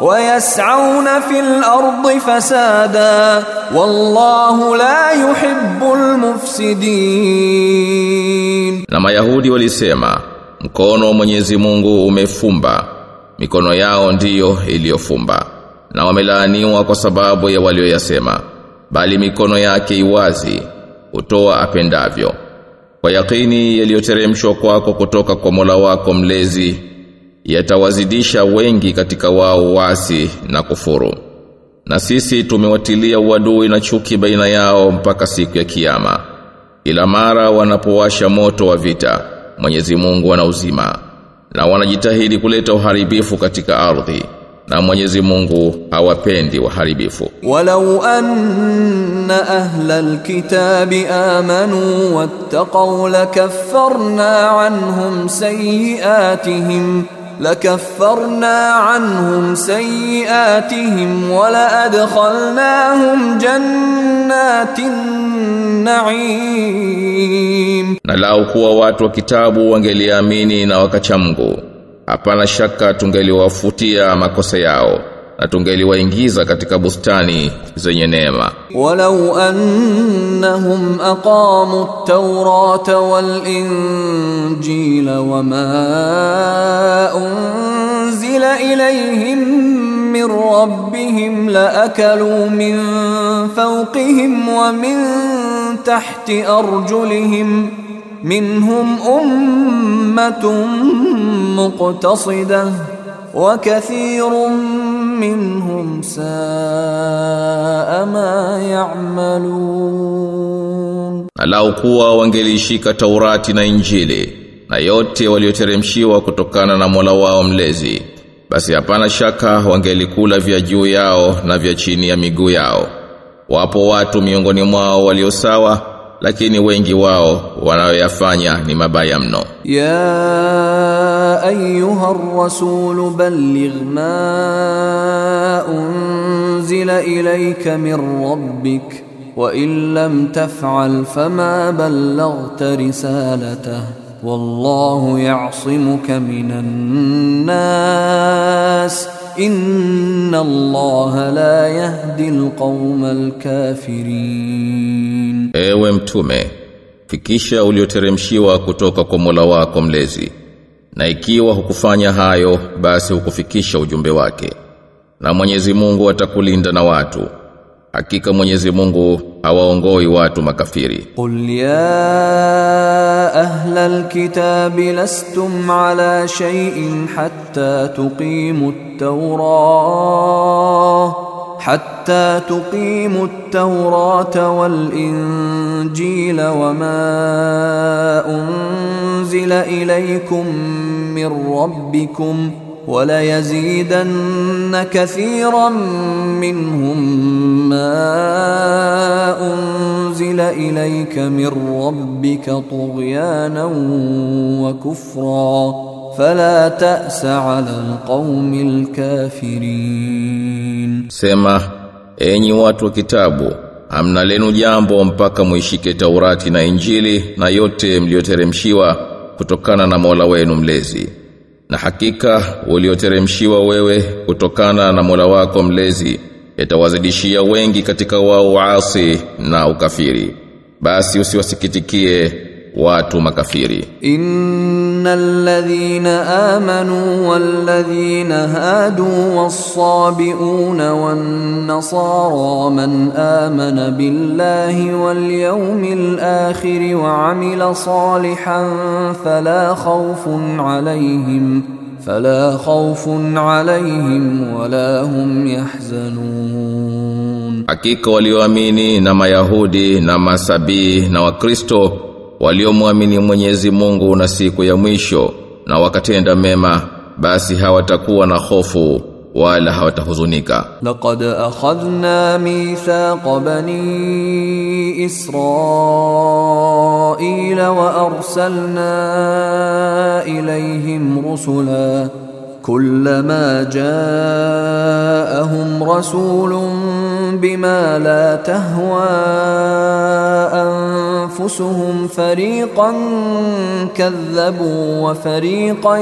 ويسعون في الأرض فسادا والله لا يحب المفسدين Na Mayahudi walisema, mkono wa Mwenyezi Mungu umefumba, mikono yao ndiyo iliyofumba. Na wamelaaniwa kwa sababu ya walioyasema, bali mikono yake iwazi, hutoa apendavyo. Kwa yakini yaliyoteremshwa kwako kutoka kwa Mola wako mlezi, yatawazidisha wengi katika wao wasi na kufuru. Na sisi tumewatilia uadui na chuki baina yao mpaka siku ya kiyama. Ila mara wanapowasha moto wa vita Mwenyezi Mungu anauzima na wanajitahidi kuleta uharibifu katika ardhi na Mwenyezi Mungu hawapendi waharibifu. Walau anna ahla alkitabi amanu wattaqaw lakaffarna anhum sayiatihim لكفرنا عنهم سيئاتهم ولأدخلناهم جنات النعيم Na lau kuwa watu wa kitabu wangeliamini na wakacha Mungu, hapana shaka tungeliwafutia makosa yao na tungeliwaingiza katika bustani zenye neema. ولو أنهم أقاموا التوراة والإنجيل وما أنزل إليهم من ربهم لأكلوا من فوقهم ومن تحت أرجلهم منهم أمة مقتصدة وكثير منهم ساء ما يعملون Alau kuwa wangelishika Taurati na Injili na yote walioteremshiwa kutokana na Mola wao mlezi basi hapana shaka wangelikula vya juu yao na vya chini ya miguu yao wapo watu miongoni mwao walio sawa lakini wengi wao wanayoyafanya ni mabaya mno ya ayuha rasul balligh ma unzila ilayka min rabbik wa in lam taf'al fama ballaghta risalatahu wallahu ya'simuka minan nas Inna Allaha la yahdi alqawma alkafirin, ewe mtume fikisha ulioteremshiwa kutoka kwa Mola wako mlezi, na ikiwa hukufanya hayo, basi hukufikisha ujumbe wake, na Mwenyezi Mungu atakulinda na watu. Hakika Mwenyezi Mungu hawaongoi watu makafiri. قل يا أهل الكتاب لستم على شيء حتى تقيموا التوراة حتى تقيموا التوراة والإنجيل وما أنزل إليكم من ربكم وليزيدن كثيرا منهم ما أنزل إليك من ربك طغيانا وكفرا فلا تأس على القوم الكافرين Sema, enyi watu wa kitabu, hamna lenu jambo mpaka muishike Taurati na Injili na yote mlioteremshiwa kutokana na Mola wenu mlezi. Na hakika ulioteremshiwa wewe kutokana na Mola wako mlezi itawazidishia wengi katika wao waasi na ukafiri. Basi usiwasikitikie watu makafiri. إن الذين آمنوا والذين هادوا والصابئون والنصارى من آمن بالله واليوم الآخر وعمل صالحا فلا خوف عليهم فلا خوف عليهم ولا هم يحزنون Hakika walioamini na Mayahudi na Masabii na Wakristo waliomwamini Mwenyezi Mungu na siku ya mwisho na wakatenda mema basi hawatakuwa na hofu wala hawatahuzunika. لقد أخذنا ميثاق بني إسرائيل وأرسلنا إليهم رسلا كلما جاءهم رسول بما لا تهوى أنفسهم فريقا كذبوا وفريقا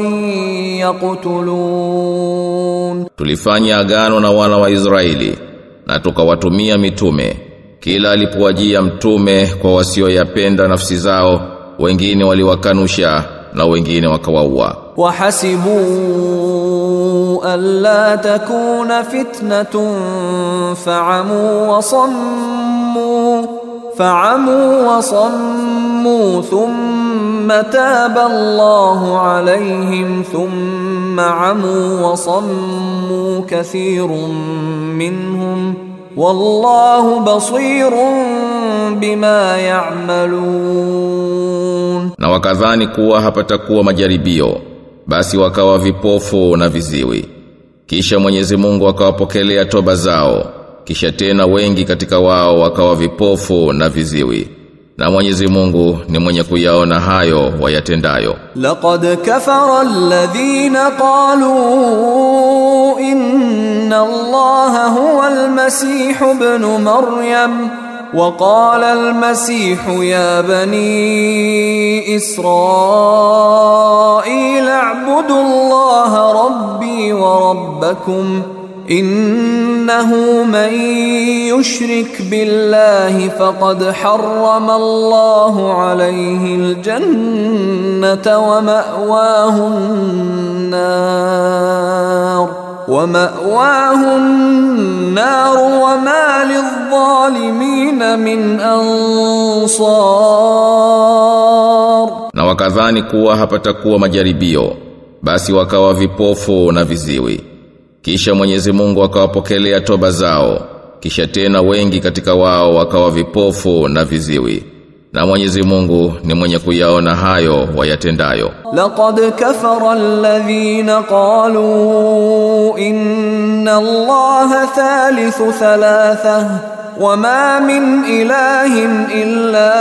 يقتلون. تلفاني أغانو نوانا وإزرائيلي نتوك واتمية متومي كلا لبواجية متومي kwa wasio يبند نفسي زاو wengine waliwakanusha wakanusha na wengine wakawaua. Wahasibu alla takuna fitnatun faamu wasammu fa'amu wa sammu thumma taba Allahu alayhim thumma amu wa sammu kathirun minhum wallahu basirun bima ya'malun na wakadhani kuwa hapatakuwa majaribio basi wakawa vipofu na viziwi. Kisha Mwenyezi Mungu akawapokelea toba zao. Kisha tena wengi katika wao wakawa vipofu na viziwi. Na Mwenyezi Mungu ni mwenye kuyaona hayo wayatendayo. لقد كفر الذين قالوا إن الله هو المسيح ابن مريم وقال المسيح يا بني إسرائيل اعبدوا الله ربي وربكم إنه من يشرك بالله فقد حرم الله عليه الجنة ومأواه النار ومأواه النار وما للظالمين من أنصار. Na wakadhani kuwa hapatakuwa majaribio basi wakawa vipofu na viziwi. Kisha Mwenyezi Mungu akawapokelea toba zao. Kisha tena wengi katika wao wakawa vipofu na viziwi. Na Mwenyezi Mungu ni mwenye kuyaona hayo wayatendayo. Laqad kafara alladhina qalu inna Allaha thalithu thalatha wama min ilahin illa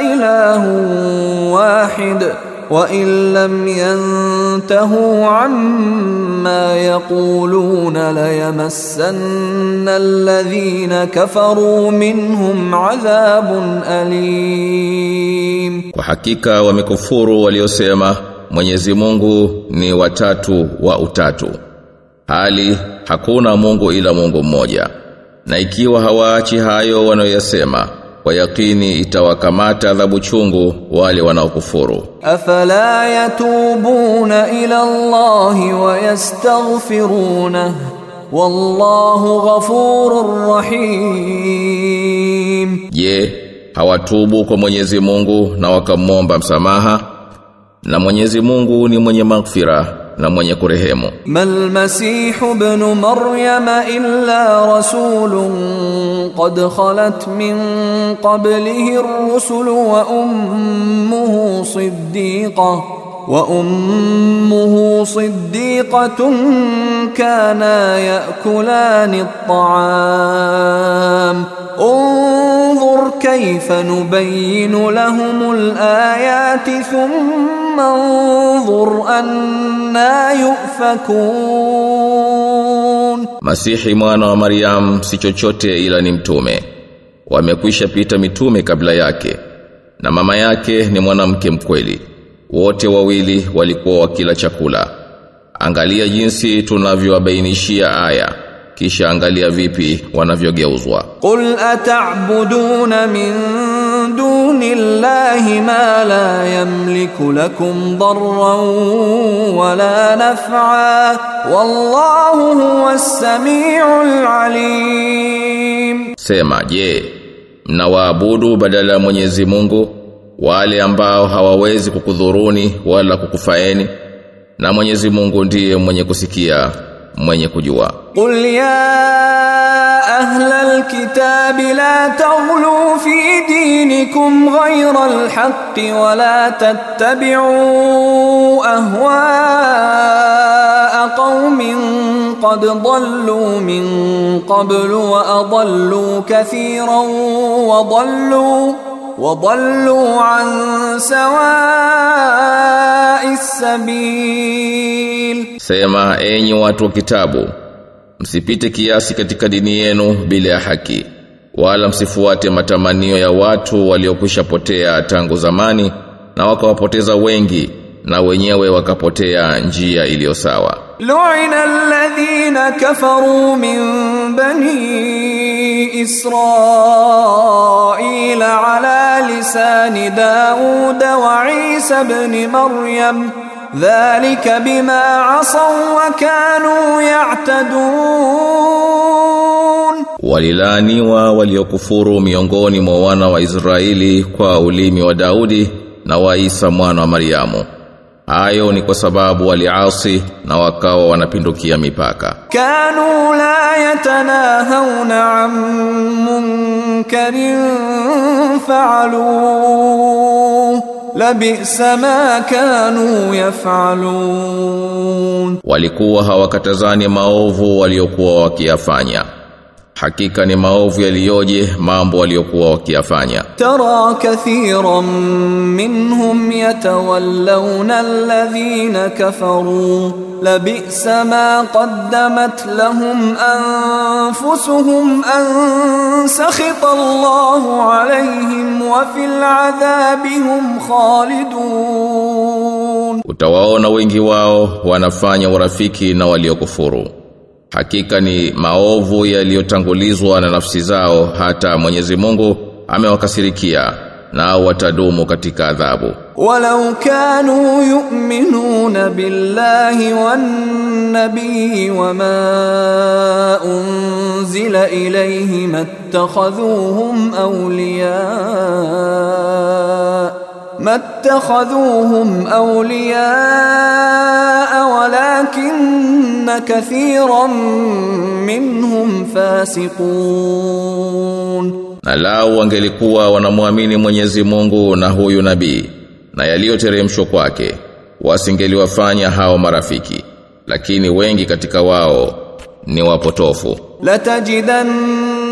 ilahun wahid وإن لم ينتهوا عما يقولون ليمسن الذين كفروا منهم عذاب أليم Kwa hakika wamekufuru waliosema Mwenyezi Mungu ni watatu wa utatu. Hali hakuna Mungu ila Mungu mmoja. Na ikiwa hawaachi hayo wanayoyasema, kwa itawakamata adhabu chungu wale wanaokufuru. Afala yatubuna ila Allahi wa yastaghfiruna wallahu ghafurur rahim. Je, hawatubu kwa Mwenyezi Mungu na wakamwomba msamaha? Na Mwenyezi Mungu ni mwenye maghfira na mwenye kurehemu. Mal Masih ibn Maryam illa rasulun qad khalat min qablihi ar-rusul wa ummuhu siddiqah وأمه صديقة كانا يأكلان الطعام انظر كيف نبين لهم الآيات ثم manzur anna yufakun Masihi mwana wa Maryam si chochote ila ni mtume. Wamekwisha pita mitume kabla yake na mama yake ni mwanamke mkweli. Wote wawili walikuwa wakila chakula. Angalia jinsi tunavyowabainishia aya kisha angalia vipi wanavyogeuzwa. Qul ata'buduna min dunillahi ma la yamliku lakum darran wala naf'a wallahu huwas samiul alim. Sema je mnawaabudu badala ya Mwenyezi Mungu wale ambao hawawezi kukudhuruni wala kukufaeni? Na Mwenyezi Mungu ndiye mwenye kusikia. mwenye kujua qul ya ahla alkitabi la taghlu fi dinikum ghayra alhaqqi wa la tattabi'u ahwa'a qaumin قد ضلوا من قبل وأضلوا كثيرا وضلوا wadallu an sawa'is sabil, sema enyi watu wa kitabu, msipite kiasi katika dini yenu bila ya haki wala msifuate matamanio ya watu waliokwisha potea tangu zamani na wakawapoteza wengi na wenyewe wakapotea njia iliyo sawa. لعن الذين كفروا من بني إسرائيل على لسان داود وعيسى بن مريم ذلك بما عصوا وكانوا يعتدون. وللاني وليكفروا ميونغوني موانا وإزرائيلي كوا وداودي نوايسا موانا مريامو Hayo ni kwa sababu waliasi na wakawa wanapindukia mipaka. Kanu la yatanahawna an munkarin fa'alu labisa ma kanu yaf'alun. Walikuwa hawakatazani maovu waliokuwa wakiyafanya hakika ni maovu yaliyoje mambo waliokuwa wakiyafanya. Tara kathiran minhum yatawallawna alladhina kafaru. La bi'sa ma qaddamat lahum anfusuhum an sakhita Allahu alayhim wa fil adhabihim khalidun. Utawaona wengi wao wanafanya urafiki na waliokufuru. Hakika ni maovu yaliyotangulizwa na nafsi zao hata Mwenyezi Mungu amewakasirikia nao watadumu katika adhabu. Walau kanu yu'minuna billahi wan nabii wama unzila ilayhim attakhadhuhum awliya ما اتخذوهم أولياء ولكن كثيرا منهم فاسقون na lao wangelikuwa wanamwamini Mwenyezi Mungu na huyu nabii na yaliyoteremshwa kwake wasingeliwafanya hao marafiki lakini wengi katika wao ni wapotofu لتجدن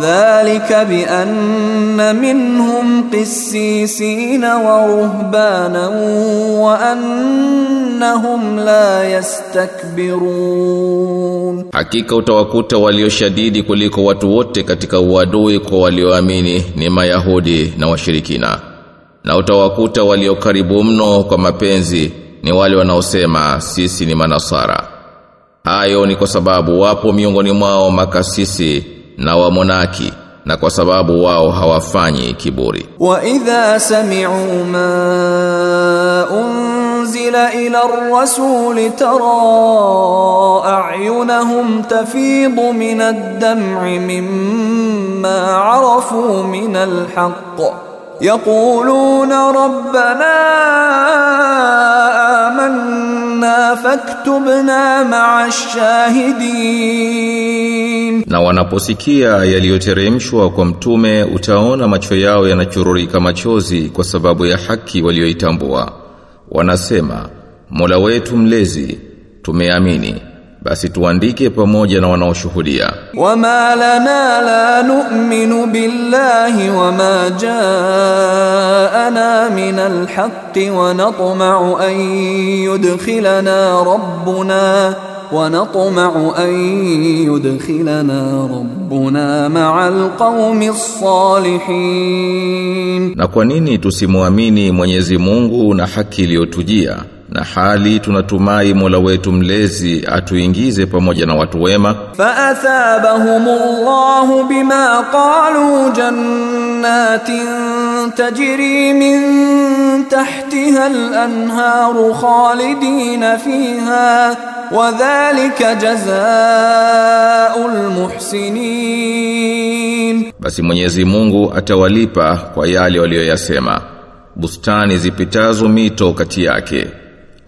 dhalika bi anna minhum qissisina wa ruhbanan wa annahum la yastakbirun, hakika utawakuta walioshadidi kuliko watu wote katika uadui kwa walioamini ni Mayahudi na washirikina, na utawakuta waliokaribu mno kwa mapenzi ni wale wanaosema sisi ni manasara. Hayo ni kwa sababu wapo miongoni mwao makasisi na wamonaki na kwa sababu wao hawafanyi kiburi. وإذا سمعوا ما أنزل إلى الرسول ترى أعينهم تفيض من الدمع مما عرفوا من الحق yaquluna rabbana amanna faktubna ma'ash shahidin na wanaposikia yaliyoteremshwa kwa mtume utaona macho yao yanachururika machozi kwa sababu ya haki walioitambua. Wanasema mola wetu mlezi tumeamini basi tuandike pamoja na wanaoshuhudia. وما لنا لا نؤمن بالله وما جاءنا من الحق ونطمع أن يدخلنا ربنا ونطمع أن يدخلنا ربنا مع القوم الصالحين Na kwa nini tusimwamini Mwenyezi Mungu na haki iliyotujia na hali tunatumai Mola wetu mlezi atuingize pamoja na watu wema. Fa athabahumullahu bima qalu jannatin tajri min tahtiha al-anharu khalidina fiha wa dhalika jazaa'ul muhsinin, basi Mwenyezi Mungu atawalipa kwa yale waliyoyasema, bustani zipitazo mito kati yake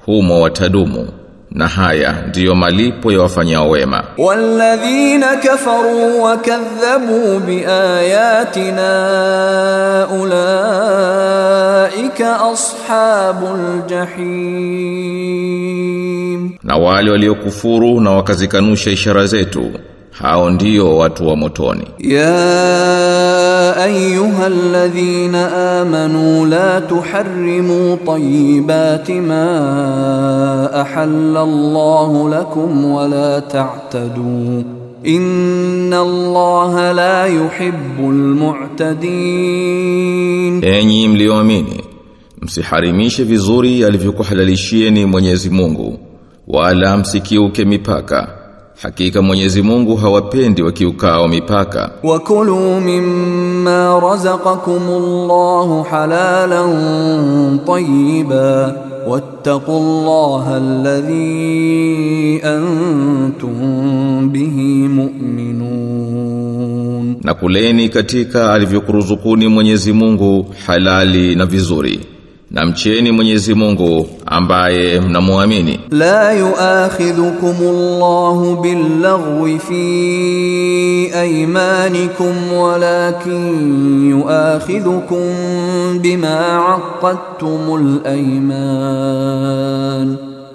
humo watadumu na haya ndiyo malipo ya wafanyao wema. Walladhina kafaru wa kadhabu biayatina ulaika ashabul jahim, na wale waliokufuru na wakazikanusha ishara zetu hao ndio watu wa motoni. Ya ayyuhalladhina amanu la tuharrimu tayyibati ma ahalla Allahu lakum wa la ta'tadu. Inna Allaha la yuhibbul mu'tadin. Enyi mlioamini msiharimishe vizuri alivyokuhalalishieni Mwenyezi Mungu wala msikiuke mipaka. Hakika Mwenyezi Mungu hawapendi wakiukao mipaka. Wakulu mimma razaqakumullahu halalan tayyiba wattaqullaha alladhi antum bihi mu'minun. Na kuleni katika alivyokuruzukuni Mwenyezi Mungu halali na vizuri na mcheni Mwenyezi Mungu ambaye mnamuamini. La yu'akhidhukum yuakhidhukumullahu billaghwi fi aymanikum walakin yuakhidhukum bima aqadtumul aymana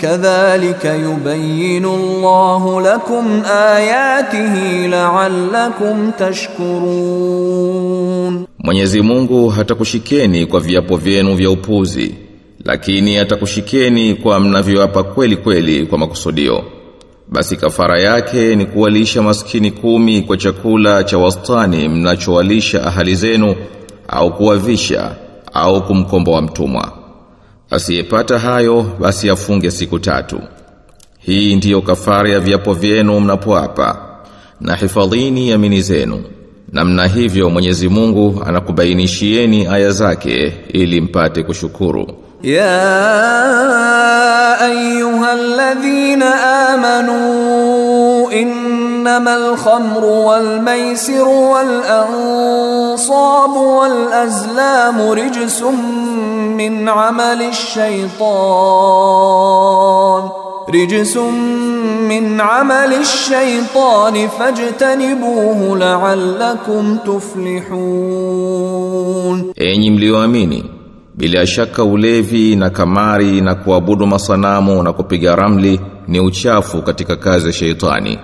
kadhalika yubayyinu Allahu lakum ayatihi la'allakum tashkurun Mwenyezi Mungu hatakushikeni kwa viapo vyenu vya upuzi lakini atakushikeni kwa mnavyoapa kweli kweli kwa makusudio. Basi kafara yake ni kuwalisha maskini kumi kwa chakula cha wastani mnachowalisha ahali zenu au kuwavisha au kumkomboa mtumwa. Asiyepata hayo basi afunge siku tatu. Hii ndiyo kafara ya viapo vyenu mnapoapa na hifadhini amini zenu. Namna hivyo Mwenyezi Mungu anakubainishieni aya zake ili mpate kushukuru. Ya ayyuhalladhina amanu in انما الخمر والميسر والانصاب والازلام رجس من عمل الشيطان رجس من عمل الشيطان فاجتنبوه لعلكم تفلحون Enyi mlioamini bila shaka ulevi na kamari na kuabudu masanamu na kupiga ramli ni uchafu katika kazi ya sheitani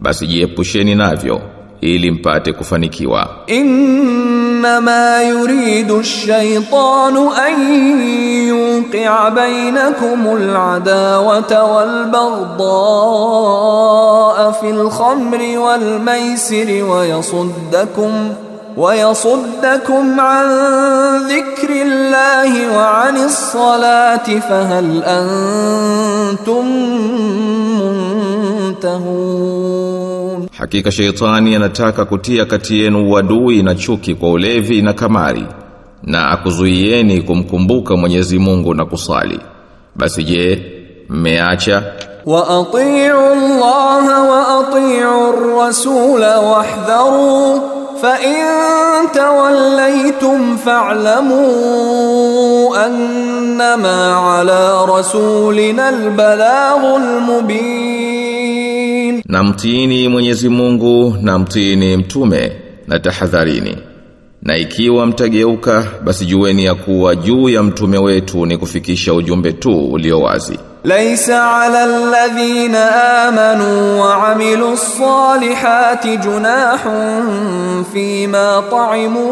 basi jiepusheni navyo ili mpate kufanikiwa innama yuridu ash-shaytanu an yuqi'a bainakumul adawata wal baghdha'a fil khamri wal maisiri wa yasuddakum ويصدكم عن ذكر الله وعن الصلاة فهل أنتم تنتهون Hakika sheitani anataka kutia kati yenu uadui na chuki kwa ulevi na kamari na akuzuieni kumkumbuka Mwenyezi Mungu na kusali basi je mmeacha wa atii'u Allah wa atii'u ar-rasul wahdharu fa in tawallaytum fa'lamu annama ala rasulina al-balaghul mubin na mtiini Mwenyezi Mungu na mtiini mtume na tahadharini na ikiwa mtageuka basi jueni ya kuwa juu ya mtume wetu ni kufikisha ujumbe tu ulio wazi. Laisa ala alladhina amanu wa amilu salihati junahun fima ta'imu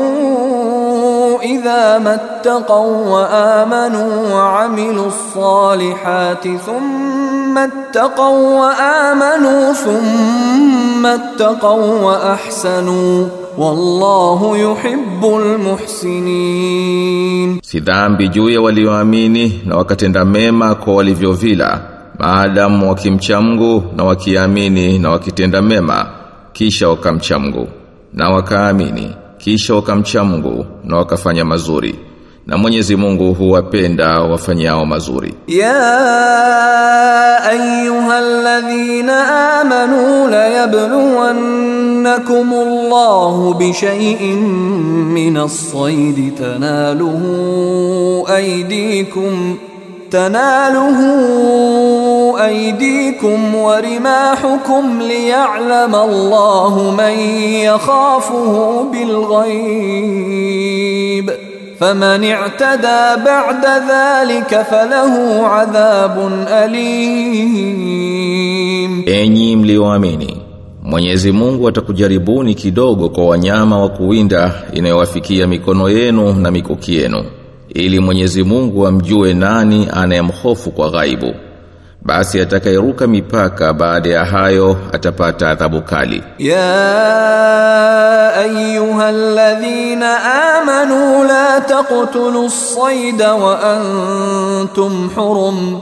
idha mattaqaw wa amanu wa amilu salihati thumma ittaqaw wa amanu thumma ittaqaw wa ahsanu Wallahu yuhibbul muhsinin. Si dhambi juu ya walioamini na wakatenda mema kwa walivyovila, maadamu wakimcha Mungu na wakiamini na wakitenda mema, kisha wakamcha Mungu na wakaamini, kisha wakamcha Mungu na wakafanya mazuri. na Mwenyezi Mungu huwapenda wafanyao mazuri يا أيها الذين آمنوا ليبلونكم الله بشيء من الصيد تناله أيديكم تناله أيديكم ورماحكم ليعلم الله من يخافه بالغيب فمن اعتدى بعد ذلك فله عذاب alim enyi mlioamini Mwenyezi Mungu atakujaribuni kidogo kwa wanyama wa kuwinda inayowafikia mikono yenu na mikuki yenu ili Mwenyezi Mungu amjue nani anayemhofu kwa ghaibu. basi atakayeruka mipaka baada ya hayo atapata adhabu kali يا أيها الذين آمنوا لا تقتلوا الصيد وأنتم حرم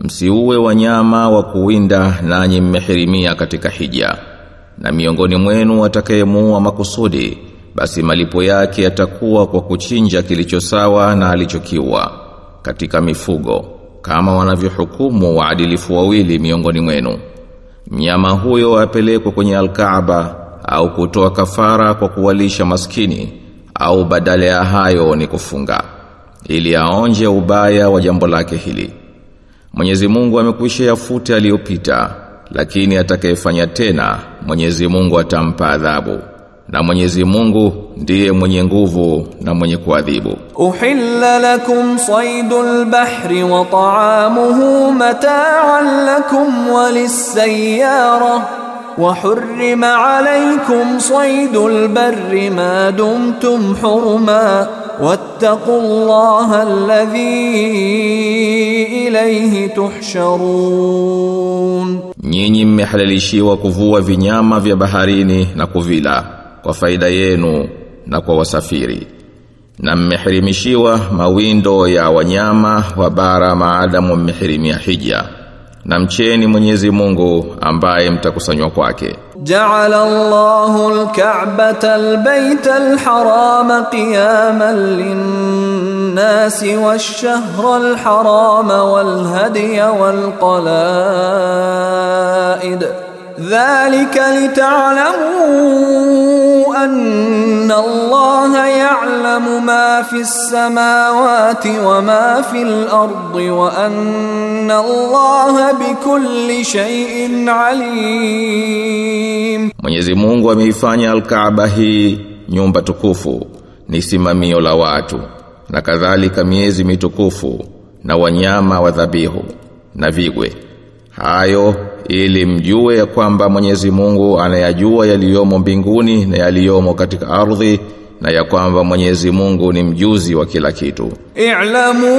msiuwe wanyama wa kuwinda nanyi mmehirimia katika hija. Na miongoni mwenu atakayemuua makusudi basi malipo yake yatakuwa kwa kuchinja kilicho sawa na alichokiwa katika mifugo kama wanavyohukumu waadilifu wawili miongoni mwenu. Mnyama huyo apelekwe kwenye alkaaba au kutoa kafara kwa kuwalisha maskini au badala ya hayo ni kufunga ili aonje ubaya wa jambo lake hili Mwenyezi Mungu amekwisha yafute aliyopita, lakini atakayefanya tena Mwenyezi Mungu atampa adhabu. Na Mwenyezi Mungu ndiye mwenye nguvu na mwenye kuadhibu. Uhilla lakum saydul bahri wa ta'amuhu mata'an lakum wa lis-sayyara wa hurrima alaykum saydul barri ma dumtum hurma واتقوا الله الذي إليه تحشرون Nyinyi mmehalalishiwa kuvua vinyama vya baharini na kuvila kwa faida yenu na kwa wasafiri. Na mmehirimishiwa mawindo ya wanyama wa bara maadamu mmehirimia hija. na mcheni Mwenyezi Mungu ambaye mtakusanywa kwake. Ja'ala Allahu al-Ka'bata al-Bayta al-Harama qiyaman lin-nasi wash-shahra al-Harama wal-hadiya wal-qala'id Dhalika litalamu anna Allah ya'lamu ma fi samawati wa ma fi al-ardi wa anna Allah bikulli shay'in alim. Mwenyezi Mungu ameifanya al-Kaaba hii nyumba tukufu ni simamio la watu na kadhalika miezi mitukufu na wanyama wa dhabihu na vigwe hayo ili mjue ya kwamba Mwenyezi Mungu anayajua yaliyomo mbinguni na yaliyomo katika ardhi na ya kwamba Mwenyezi Mungu ni mjuzi wa kila kitu. I'lamu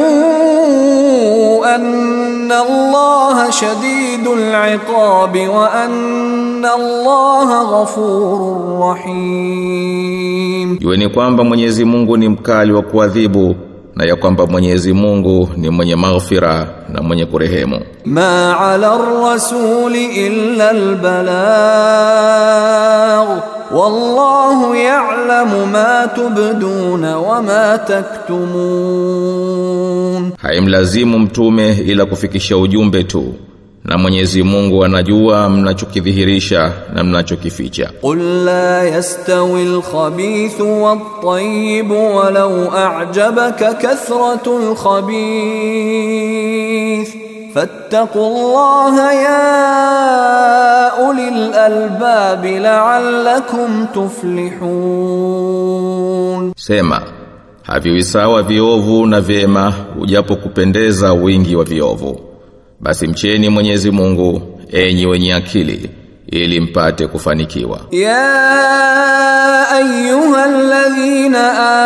anna Allah shadidul iqab wa anna Allah ghafurur rahim. Yueni kwamba Mwenyezi Mungu ni mkali wa kuadhibu na ya kwamba Mwenyezi Mungu ni mwenye maghfira na mwenye kurehemu. Ma 'ala ar-rasul illa al-balagh wallahu ya'lamu ma tubduna wa ma taktumun. Haimlazimu mtume ila kufikisha ujumbe tu na Mwenyezi Mungu anajua mnachokidhihirisha na mnachokificha. Qul la yastawi al-khabithu wat-tayyib walau a'jabaka kathratu al-khabith fattaqullaha ya ulil albab la'allakum tuflihun. Sema haviwi sawa viovu na vema ujapo kupendeza wingi wa viovu basi mcheni Mwenyezi Mungu enyi wenye akili ili mpate kufanikiwa. يا أيها الذين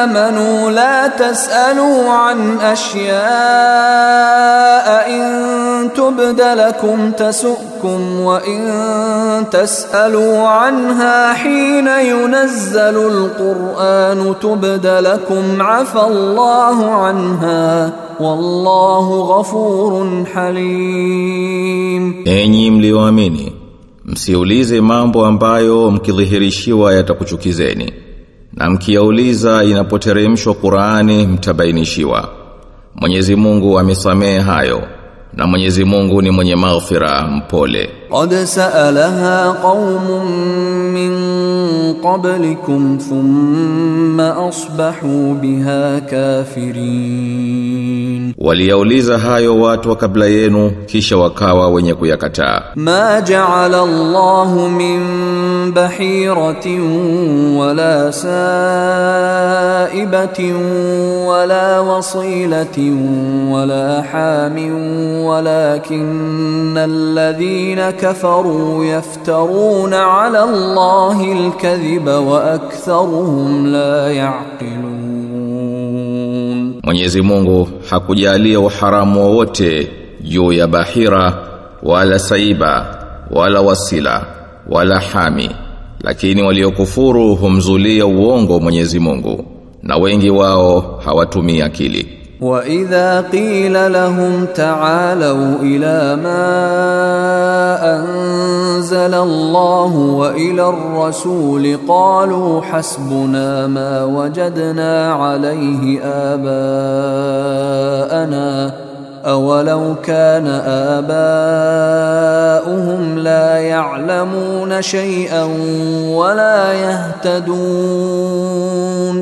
آمنوا لا تسألوا عن أشياء إن تبد لكم تسؤكم وإن تسألوا عنها حين ينزل القرآن تبد لكم عفى الله عنها والله غفور حليم Enyi mlioamini, msiulize mambo ambayo mkidhihirishiwa yatakuchukizeni. Na mkiauliza inapoteremshwa Qur'ani mtabainishiwa. Mwenyezi Mungu amesamehe hayo na Mwenyezi Mungu ni mwenye maghfira mpole. Qad sa'alaha qaumun min qablikum thumma asbahu biha kafirin, Waliauliza hayo watu wa kabla yenu kisha wakawa wenye kuyakataa. Ma ja'ala Allahu min bahiratin wala sa'ibatin wala wasilatin wala hamin ولكن الذين كفروا يفترون على الله الكذب واكثرهم لا يعقلون. Mwenyezi Mungu hakujalia uharamu wowote juu ya Bahira wala Saiba wala Wasila wala Hami lakini waliokufuru humzulia uongo Mwenyezi Mungu na wengi wao hawatumii akili. وإذا قيل لهم تعالوا إلى ما أنزل الله وإلى الرسول قالوا حسبنا ما وجدنا عليه آباءنا أولو كان آباؤهم لا يعلمون شيئا ولا يهتدون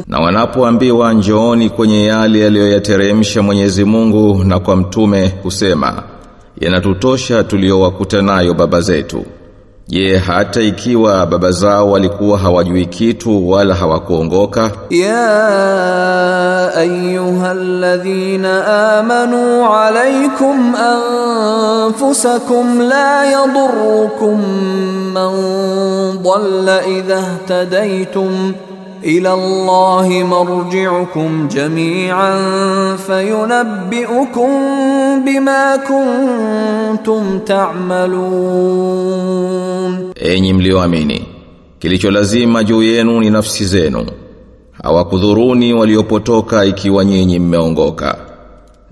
na wanapoambiwa njooni kwenye yale aliyoyateremsha Mwenyezi Mungu na kwa mtume kusema yanatutosha tuliowakuta nayo baba zetu Ye hata ikiwa baba zao walikuwa hawajui kitu wala hawakuongoka? Ya ayyuhalladhina amanu alaykum anfusakum la yadurrukum man dhalla idha ihtadaytum ila Allah marji'ukum jami'an fayunabbi'ukum bima kuntum ta'malun, enyi mlioamini, kilicho lazima juu yenu ni nafsi zenu, hawakudhuruni waliopotoka ikiwa nyinyi mmeongoka.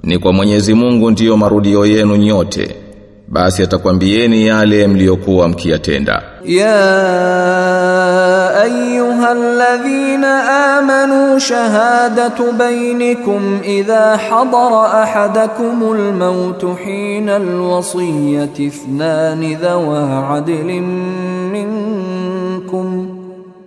Ni kwa Mwenyezi Mungu ndiyo marudio yenu nyote. basi atakwambieni yale mliokuwa mkiyatenda يا ايها الذين امنوا شهاده بينكم اذا حضر احدكم الموت حين الوصيه اثنان ذوى عدل منكم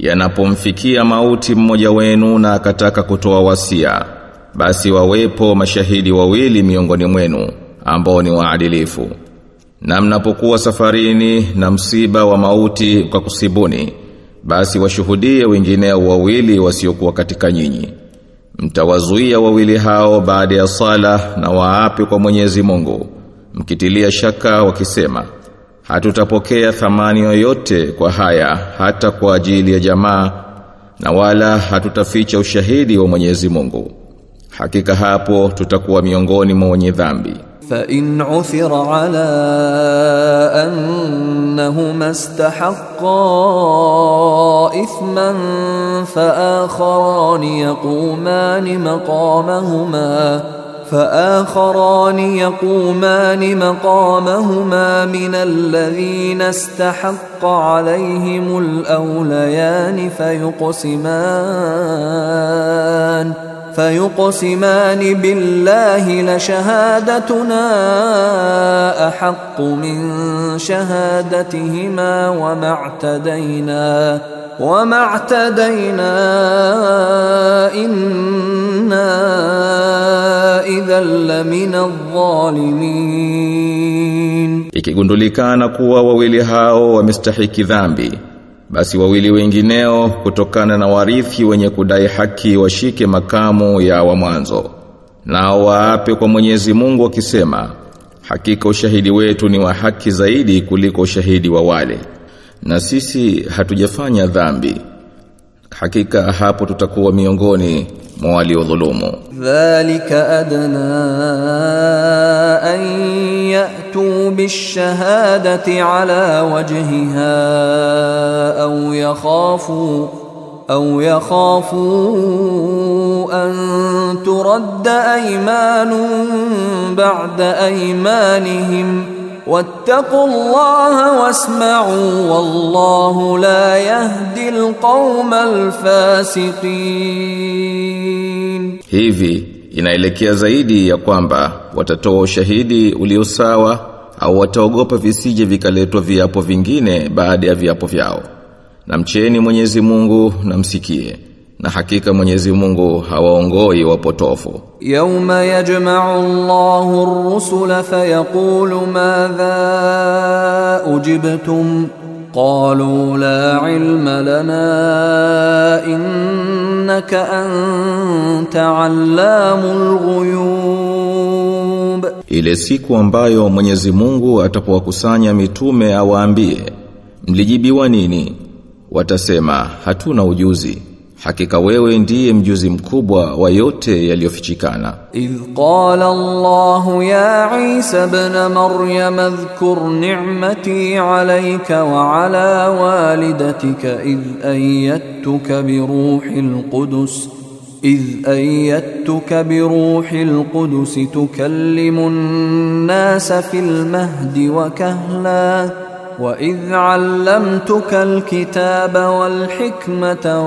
yanapomfikia mauti mmoja wenu na akataka kutoa wasia basi wawepo mashahidi wawili miongoni mwenu ambao ni waadilifu. Na mnapokuwa safarini na msiba wa mauti kwa kusibuni basi washuhudie wengineo wawili wasiokuwa katika nyinyi. Mtawazuia wawili hao baada ya sala na waape kwa Mwenyezi Mungu mkitilia shaka wakisema hatutapokea thamani yoyote kwa haya hata kwa ajili ya jamaa na wala hatutaficha ushahidi wa Mwenyezi Mungu. Hakika hapo tutakuwa miongoni mwa wenye dhambi. Fa in uthira ala annahuma istahaqqa ithman fa akharan yaquman maqamahuma. فآخران يقومان مقامهما من الذين استحق عليهم الأوليان فيقسمان فيقسمان بالله لشهادتنا أحق من شهادتهما وما اعتدينا. وما اعتدينا إنا إذا لمن الظالمين ikigundulikana kuwa wawili hao wamestahiki dhambi basi wawili wengineo kutokana na warithi wenye kudai haki washike makamu ya wa mwanzo nao waape kwa Mwenyezi Mungu wakisema hakika ushahidi wetu ni wa haki zaidi kuliko ushahidi wa wale Na sisi hatujafanya dhambi hakika hapo tutakuwa miongoni mwa waliodhulumu dhalika adna an ya'tu bishahadati ala wajhiha aw yakhafu أو يخافوا أن ترد أيمان بعد أيمانهم wattaqu Allaha wasma'u wallahu la yahdi alqauma alfasiqin. Hivi inaelekea zaidi ya kwamba watatoa ushahidi ulio sawa au wataogopa visije vikaletwa viapo vingine baada ya viapo vyao. Namcheni Mwenyezi Mungu na msikie na hakika Mwenyezi Mungu hawaongoi wapotofu. Yauma yajma'u Allahu ar-rusula fayaqulu madha ujibtum? Qalu la ilma lana innaka anta 'allamul ghuyub. Ile siku ambayo Mwenyezi Mungu atapowakusanya mitume awaambie mlijibiwa nini? Watasema hatuna ujuzi hakika wewe ndiye mjuzi mkubwa wa yote yaliyofichikana idh qala Allah ya Isa ibn Maryam adhkur ni'mati alayka wa ala walidatika idh ayyadtuka bi ruhil qudus إذ أيدتك بروح القدس تكلم الناس في المهد وكهلاً وإذ علمتك الكتاب والحكمة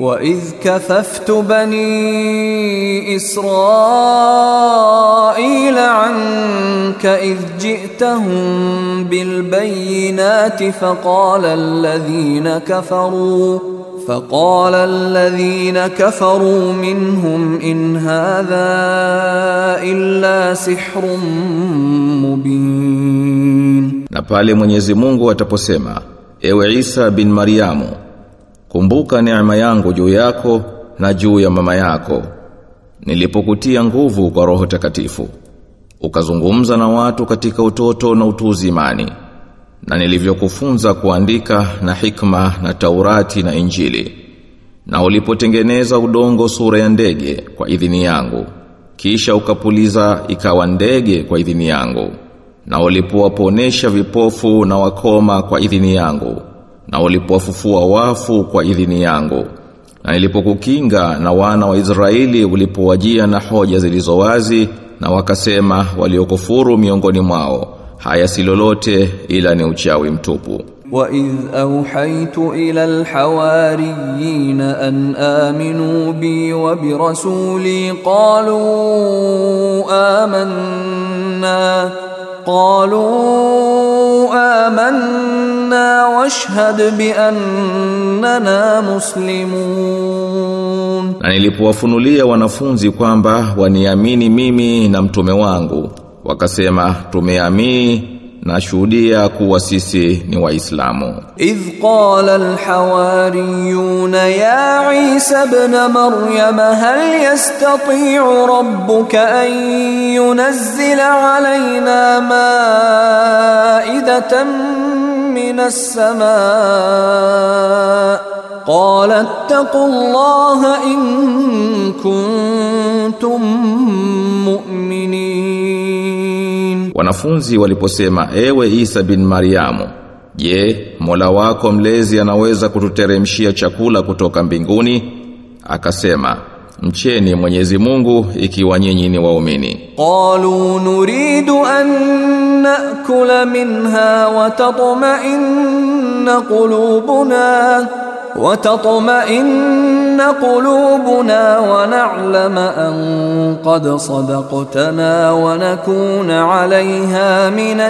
وإذ كففت بني إسرائيل عنك إذ جئتهم بالبينات فقال الذين كفروا فقال الذين كفروا منهم إن هذا إلا سحر مبين na pale Mwenyezi Mungu ataposema ewe Isa bin Mariamu Kumbuka neema yangu juu yako na juu ya mama yako. Nilipokutia nguvu kwa Roho Takatifu ukazungumza na watu katika utoto na utuzi imani na nilivyokufunza kuandika na hikma na Taurati na Injili na ulipotengeneza udongo sura ya ndege kwa idhini yangu kisha ukapuliza ikawa ndege kwa idhini yangu na ulipowaponesha vipofu na wakoma kwa idhini yangu na ulipowafufua wafu kwa idhini yangu na nilipokukinga na wana wa Israeli ulipowajia na hoja zilizo wazi na wakasema waliokufuru miongoni mwao haya si lolote ila ni uchawi mtupu وإذ أوحيت إلى الحواريين أن آمنوا بي وبرسولي قالوا آمنا قالوا آمنا واشهد بأننا مسلمون na nilipowafunulia wanafunzi kwamba waniamini mimi na mtume wangu wakasema tumeamini nashuhudia kuwa sisi ni waislamu idh qala alhawariyun ya isa ibn maryam hal yastati'u rabbuka an yunazzila alayna ma'idatan min as-samaa' قال اتقوا in kuntum mu'minin Wanafunzi waliposema ewe Isa bin Mariamu, je, Mola wako mlezi anaweza kututeremshia chakula kutoka mbinguni? Akasema, mcheni Mwenyezi Mungu ikiwa nyinyi ni waumini. Qalu nuridu an na'kula minha wa tatma'inna qulubuna wa tatma'inna وتطمئن قلوبنا ونعلم أن قد صدقتنا ونكون عليها من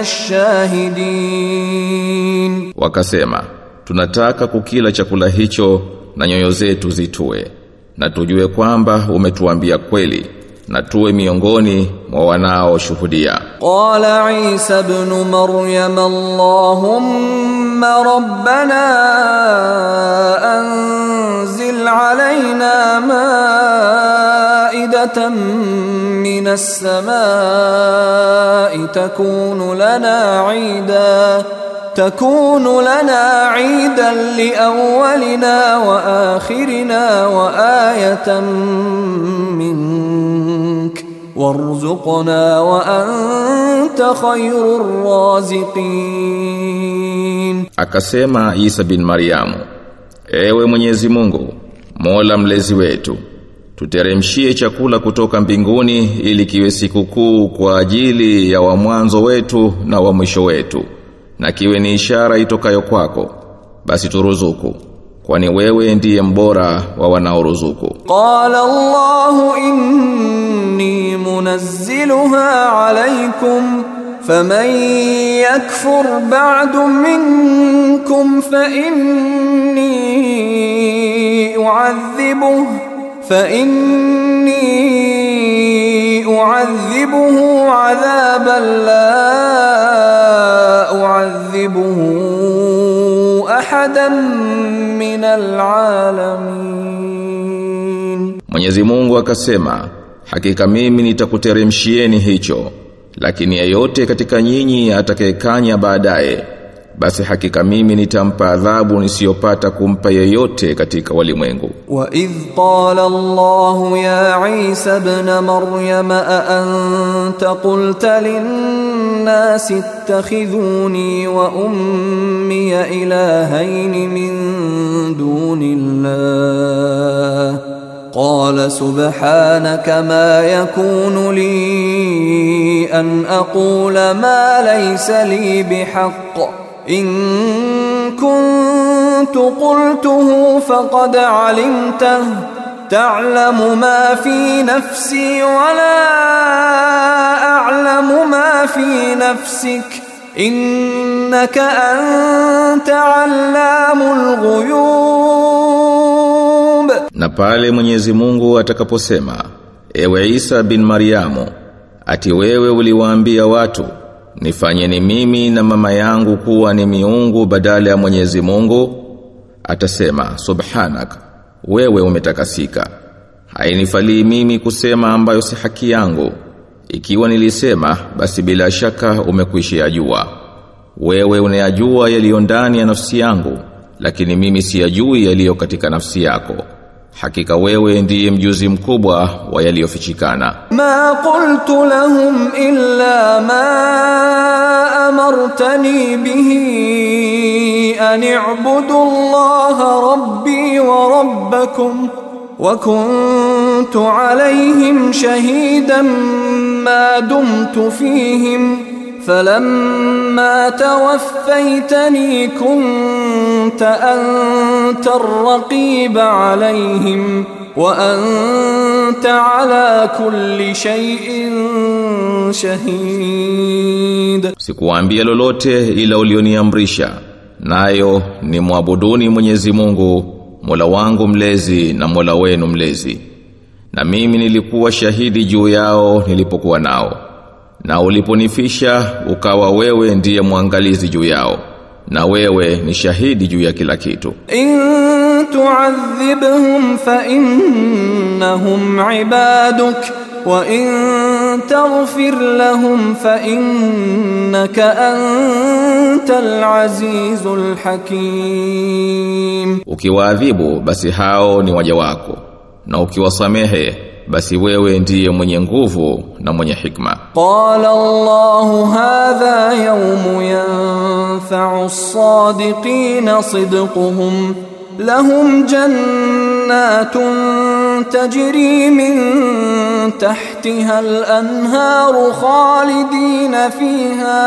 الشاهدين Wakasema, tunataka kukila chakula hicho na nyoyo zetu zitue na tujue kwamba umetuambia kweli na tuwe miongoni mwa wanao shuhudia Qala Isa ibn Maryam Allahumma rabbana anzil alayna ma'idatan minas samai takunu lana 'idan تكون لنا عيدا لأولنا وآخرنا وآية منك warzuqna wa anta khayrul raziqin. Akasema Isa bin Maryam ewe Mwenyezi Mungu, Mola mlezi wetu, tuteremshie chakula kutoka mbinguni ili kiwe sikukuu kwa ajili ya wa mwanzo wetu na wa mwisho wetu na kiwe ni ishara itokayo kwako basi turuzuku kwani wewe ndiye mbora wa wanaoruzuku. قال الله إني منزلها عليكم فمن يكفر بعد منكم فإني أعذبه فإني أعذبه عذابا لا أعذبه ahadan min alalamin Mwenyezi Mungu akasema hakika mimi nitakuteremshieni hicho lakini yeyote katika nyinyi atakayekanya baadaye basi hakika mimi nitampa adhabu nisiyopata kumpa yeyote katika walimwengu wa idh qala Allah ya Isa ibn Maryam a anta qulta lin-nas ittakhidhuni wa ummi ilahayn min dunillah قال سبحانك ما يكون لي أن أقول ما ليس لي بحق إن كنت قلته فقد علمته تعلم ما في نفسي ولا أعلم ما في نفسك إنك أنت علام الغيوب Na pale Mwenyezi Mungu atakaposema, Ewe Isa bin Mariamu, ati wewe uliwaambia watu, nifanyeni mimi na mama yangu kuwa ni miungu badala ya Mwenyezi Mungu, atasema, Subhanak, wewe umetakasika. Hainifalii mimi kusema ambayo si haki yangu. Ikiwa nilisema, basi bila shaka umekwisha jua Wewe unayajua yaliyo ndani ya nafsi yangu, lakini mimi siyajui yaliyo katika nafsi yako. Hakika wewe ndiye mjuzi mkubwa wa yaliyofichikana. ما قلت لهم إلا ما أمرتني به أن اعبدوا الله ربي وربكم وكنت عليهم شهيدا ما دمت فيهم فلما توفيتني كنت أنت الرقيب عليهم وأنت على كل شيء شهيد Sikuwaambia lolote ila ulioniamrisha, nayo ni muabuduni Mwenyezi Mungu, Mola wangu mlezi na Mola wenu mlezi. Na mimi nilikuwa shahidi juu yao nilipokuwa nao. na uliponifisha ukawa wewe ndiye mwangalizi juu yao na wewe ni shahidi juu ya kila kitu. In tu'adhibhum fa innahum ibaduk wa in taghfir lahum fa innaka antal azizul hakim. Ukiwaadhibu basi hao ni waja wako na ukiwasamehe basi wewe ndiye mwenye nguvu na mwenye hikma. قال الله هذا يوم ينفع الصادقين صدقهم لهم جنات تجري من تحتها الأنهار خالدين فيها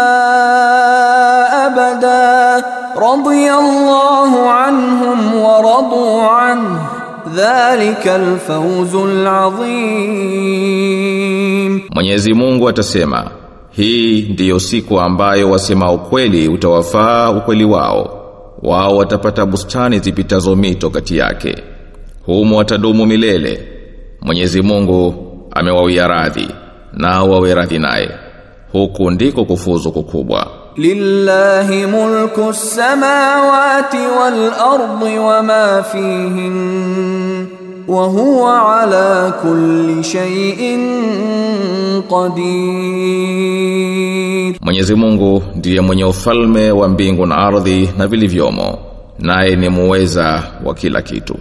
أبدا رضي الله عنهم ورضوا عنه ذلك Mwenyezi Mungu atasema hii ndiyo siku ambayo wasema ukweli utawafaa ukweli wao. Wao watapata bustani zipitazo mito kati yake. Humo watadumu milele. Mwenyezi Mungu amewawia radhi nao wawe radhi naye. Huku ndiko kufuzu kukubwa lillahi mulku samawati wal ardi wama fihin wa huwa ala kulli shay'in qadir Mwenyezi Mungu ndiye mwenye ufalme wa mbingu na ardhi na vilivyomo naye ni muweza wa kila kitu